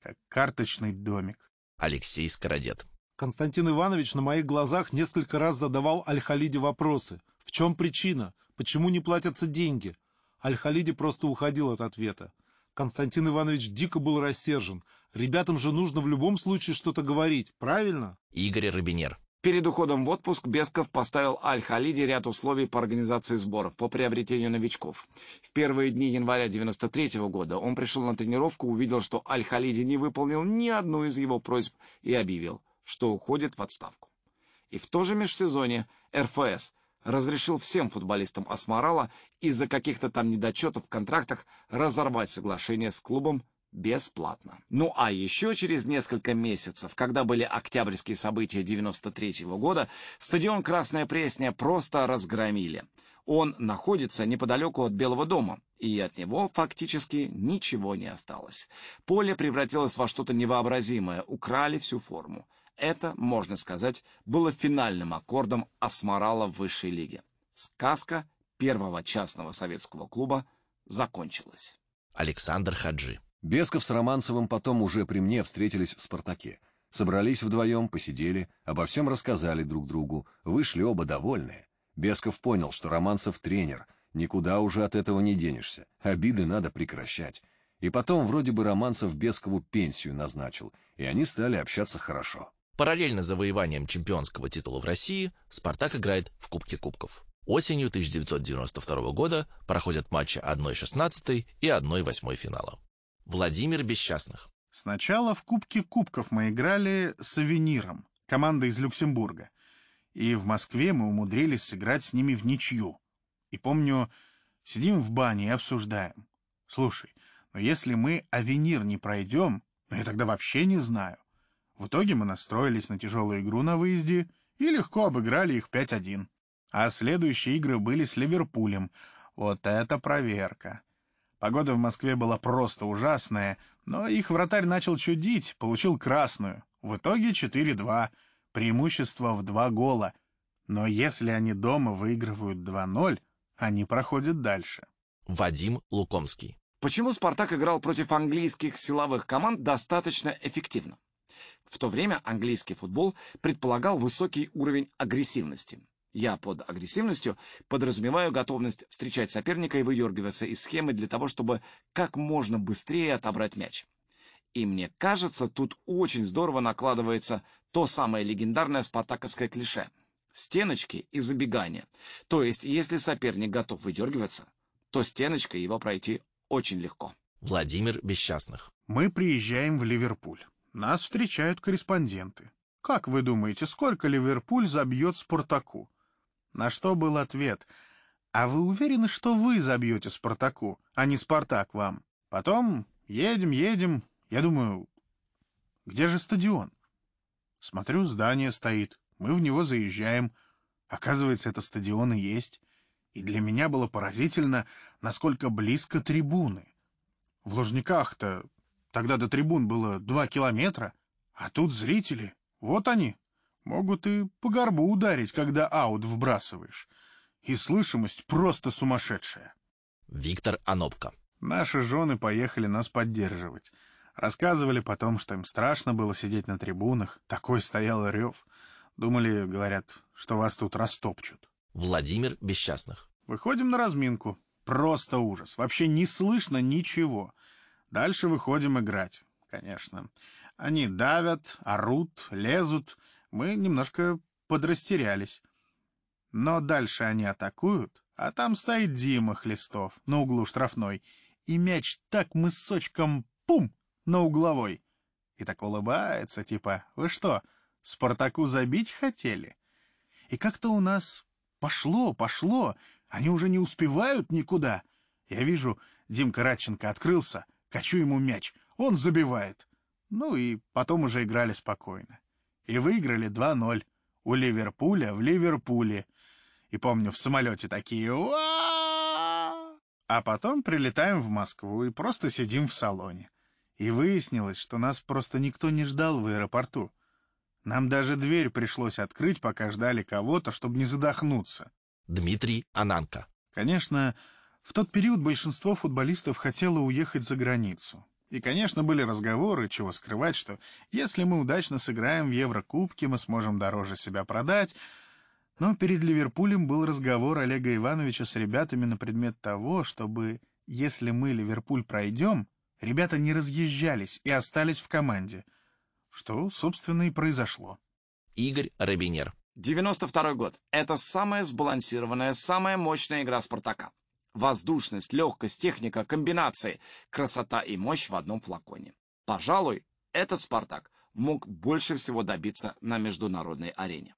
как карточный домик. Алексей Скородет. Константин Иванович на моих глазах несколько раз задавал Аль-Халиде вопросы. В чем причина? Почему не платятся деньги? Аль-Халиди просто уходил от ответа. Константин Иванович дико был рассержен. Ребятам же нужно в любом случае что-то говорить, правильно? Игорь Робинер. Перед уходом в отпуск Бесков поставил Аль-Халиди ряд условий по организации сборов, по приобретению новичков. В первые дни января 93 -го года он пришел на тренировку, увидел, что Аль-Халиди не выполнил ни одну из его просьб и объявил, что уходит в отставку. И в то же межсезонье РФС разрешил всем футболистам Асмарала из-за каких-то там недочетов в контрактах разорвать соглашение с клубом бесплатно. Ну а еще через несколько месяцев, когда были октябрьские события 93 -го года, стадион «Красная Пресня» просто разгромили. Он находится неподалеку от Белого дома, и от него фактически ничего не осталось. Поле превратилось во что-то невообразимое, украли всю форму. Это, можно сказать, было финальным аккордом Асмарала в высшей лиге. Сказка первого частного советского клуба закончилась. Александр Хаджи. Бесков с Романцевым потом уже при мне встретились в «Спартаке». Собрались вдвоем, посидели, обо всем рассказали друг другу, вышли оба довольные. Бесков понял, что Романцев тренер, никуда уже от этого не денешься, обиды надо прекращать. И потом вроде бы Романцев Бескову пенсию назначил, и они стали общаться хорошо. Параллельно завоеванием чемпионского титула в России «Спартак» играет в Кубке Кубков. Осенью 1992 года проходят матчи 1-16 и 1-8 финала. Владимир Бесчастных. Сначала в Кубке Кубков мы играли с Авениром, команда из Люксембурга. И в Москве мы умудрились сыграть с ними в ничью. И помню, сидим в бане и обсуждаем. Слушай, но если мы Авенир не пройдем, ну я тогда вообще не знаю. В итоге мы настроились на тяжелую игру на выезде и легко обыграли их 5-1. А следующие игры были с Ливерпулем. Вот это проверка. Погода в Москве была просто ужасная, но их вратарь начал чудить, получил красную. В итоге 4-2, преимущество в два гола. Но если они дома выигрывают 2-0, они проходят дальше. Вадим Лукомский. Почему «Спартак» играл против английских силовых команд достаточно эффективно? В то время английский футбол предполагал высокий уровень агрессивности. Я под агрессивностью подразумеваю готовность встречать соперника и выдергиваться из схемы для того, чтобы как можно быстрее отобрать мяч. И мне кажется, тут очень здорово накладывается то самое легендарное спартаковское клише — стеночки и забегания. То есть, если соперник готов выдергиваться, то стеночкой его пройти очень легко. Владимир Бесчастных. Мы приезжаем в Ливерпуль. Нас встречают корреспонденты. Как вы думаете, сколько Ливерпуль забьет Спартаку? На что был ответ? А вы уверены, что вы забьете Спартаку, а не Спартак вам? Потом едем, едем. Я думаю, где же стадион? Смотрю, здание стоит. Мы в него заезжаем. Оказывается, это стадион и есть. И для меня было поразительно, насколько близко трибуны. В Лужниках-то тогда до трибун было два километра, а тут зрители, вот они, могут и по горбу ударить, когда аут вбрасываешь. И слышимость просто сумасшедшая. Виктор Анопко. Наши жены поехали нас поддерживать. Рассказывали потом, что им страшно было сидеть на трибунах, такой стоял рев. Думали, говорят, что вас тут растопчут. Владимир Бесчастных. Выходим на разминку. Просто ужас. Вообще не слышно ничего. Дальше выходим играть, конечно. Они давят, орут, лезут. Мы немножко подрастерялись. Но дальше они атакуют, а там стоит Дима Хлестов на углу штрафной. И мяч так мысочком пум на угловой. И так улыбается, типа, вы что, Спартаку забить хотели? И как-то у нас пошло, пошло, они уже не успевают никуда. Я вижу, Димка Радченко открылся, качу ему мяч, он забивает. Ну и потом уже играли спокойно. И выиграли 2-0 у Ливерпуля в Ливерпуле. И помню, в самолете такие А потом прилетаем в Москву и просто сидим в салоне. И выяснилось, что нас просто никто не ждал в аэропорту. Нам даже дверь пришлось открыть, пока ждали кого-то, чтобы не задохнуться. Дмитрий Ананко. Конечно, в тот период большинство футболистов хотело уехать за границу. И, конечно, были разговоры, чего скрывать, что если мы удачно сыграем в Еврокубке, мы сможем дороже себя продать. Но перед Ливерпулем был разговор Олега Ивановича с ребятами на предмет того, чтобы, если мы Ливерпуль пройдем, ребята не разъезжались и остались в команде. Что, собственно, и произошло. Игорь Робинер. 92 год. Это самая сбалансированная, самая мощная игра «Спартака». Воздушность, легкость, техника, комбинации, красота и мощь в одном флаконе. Пожалуй, этот «Спартак» мог больше всего добиться на международной арене.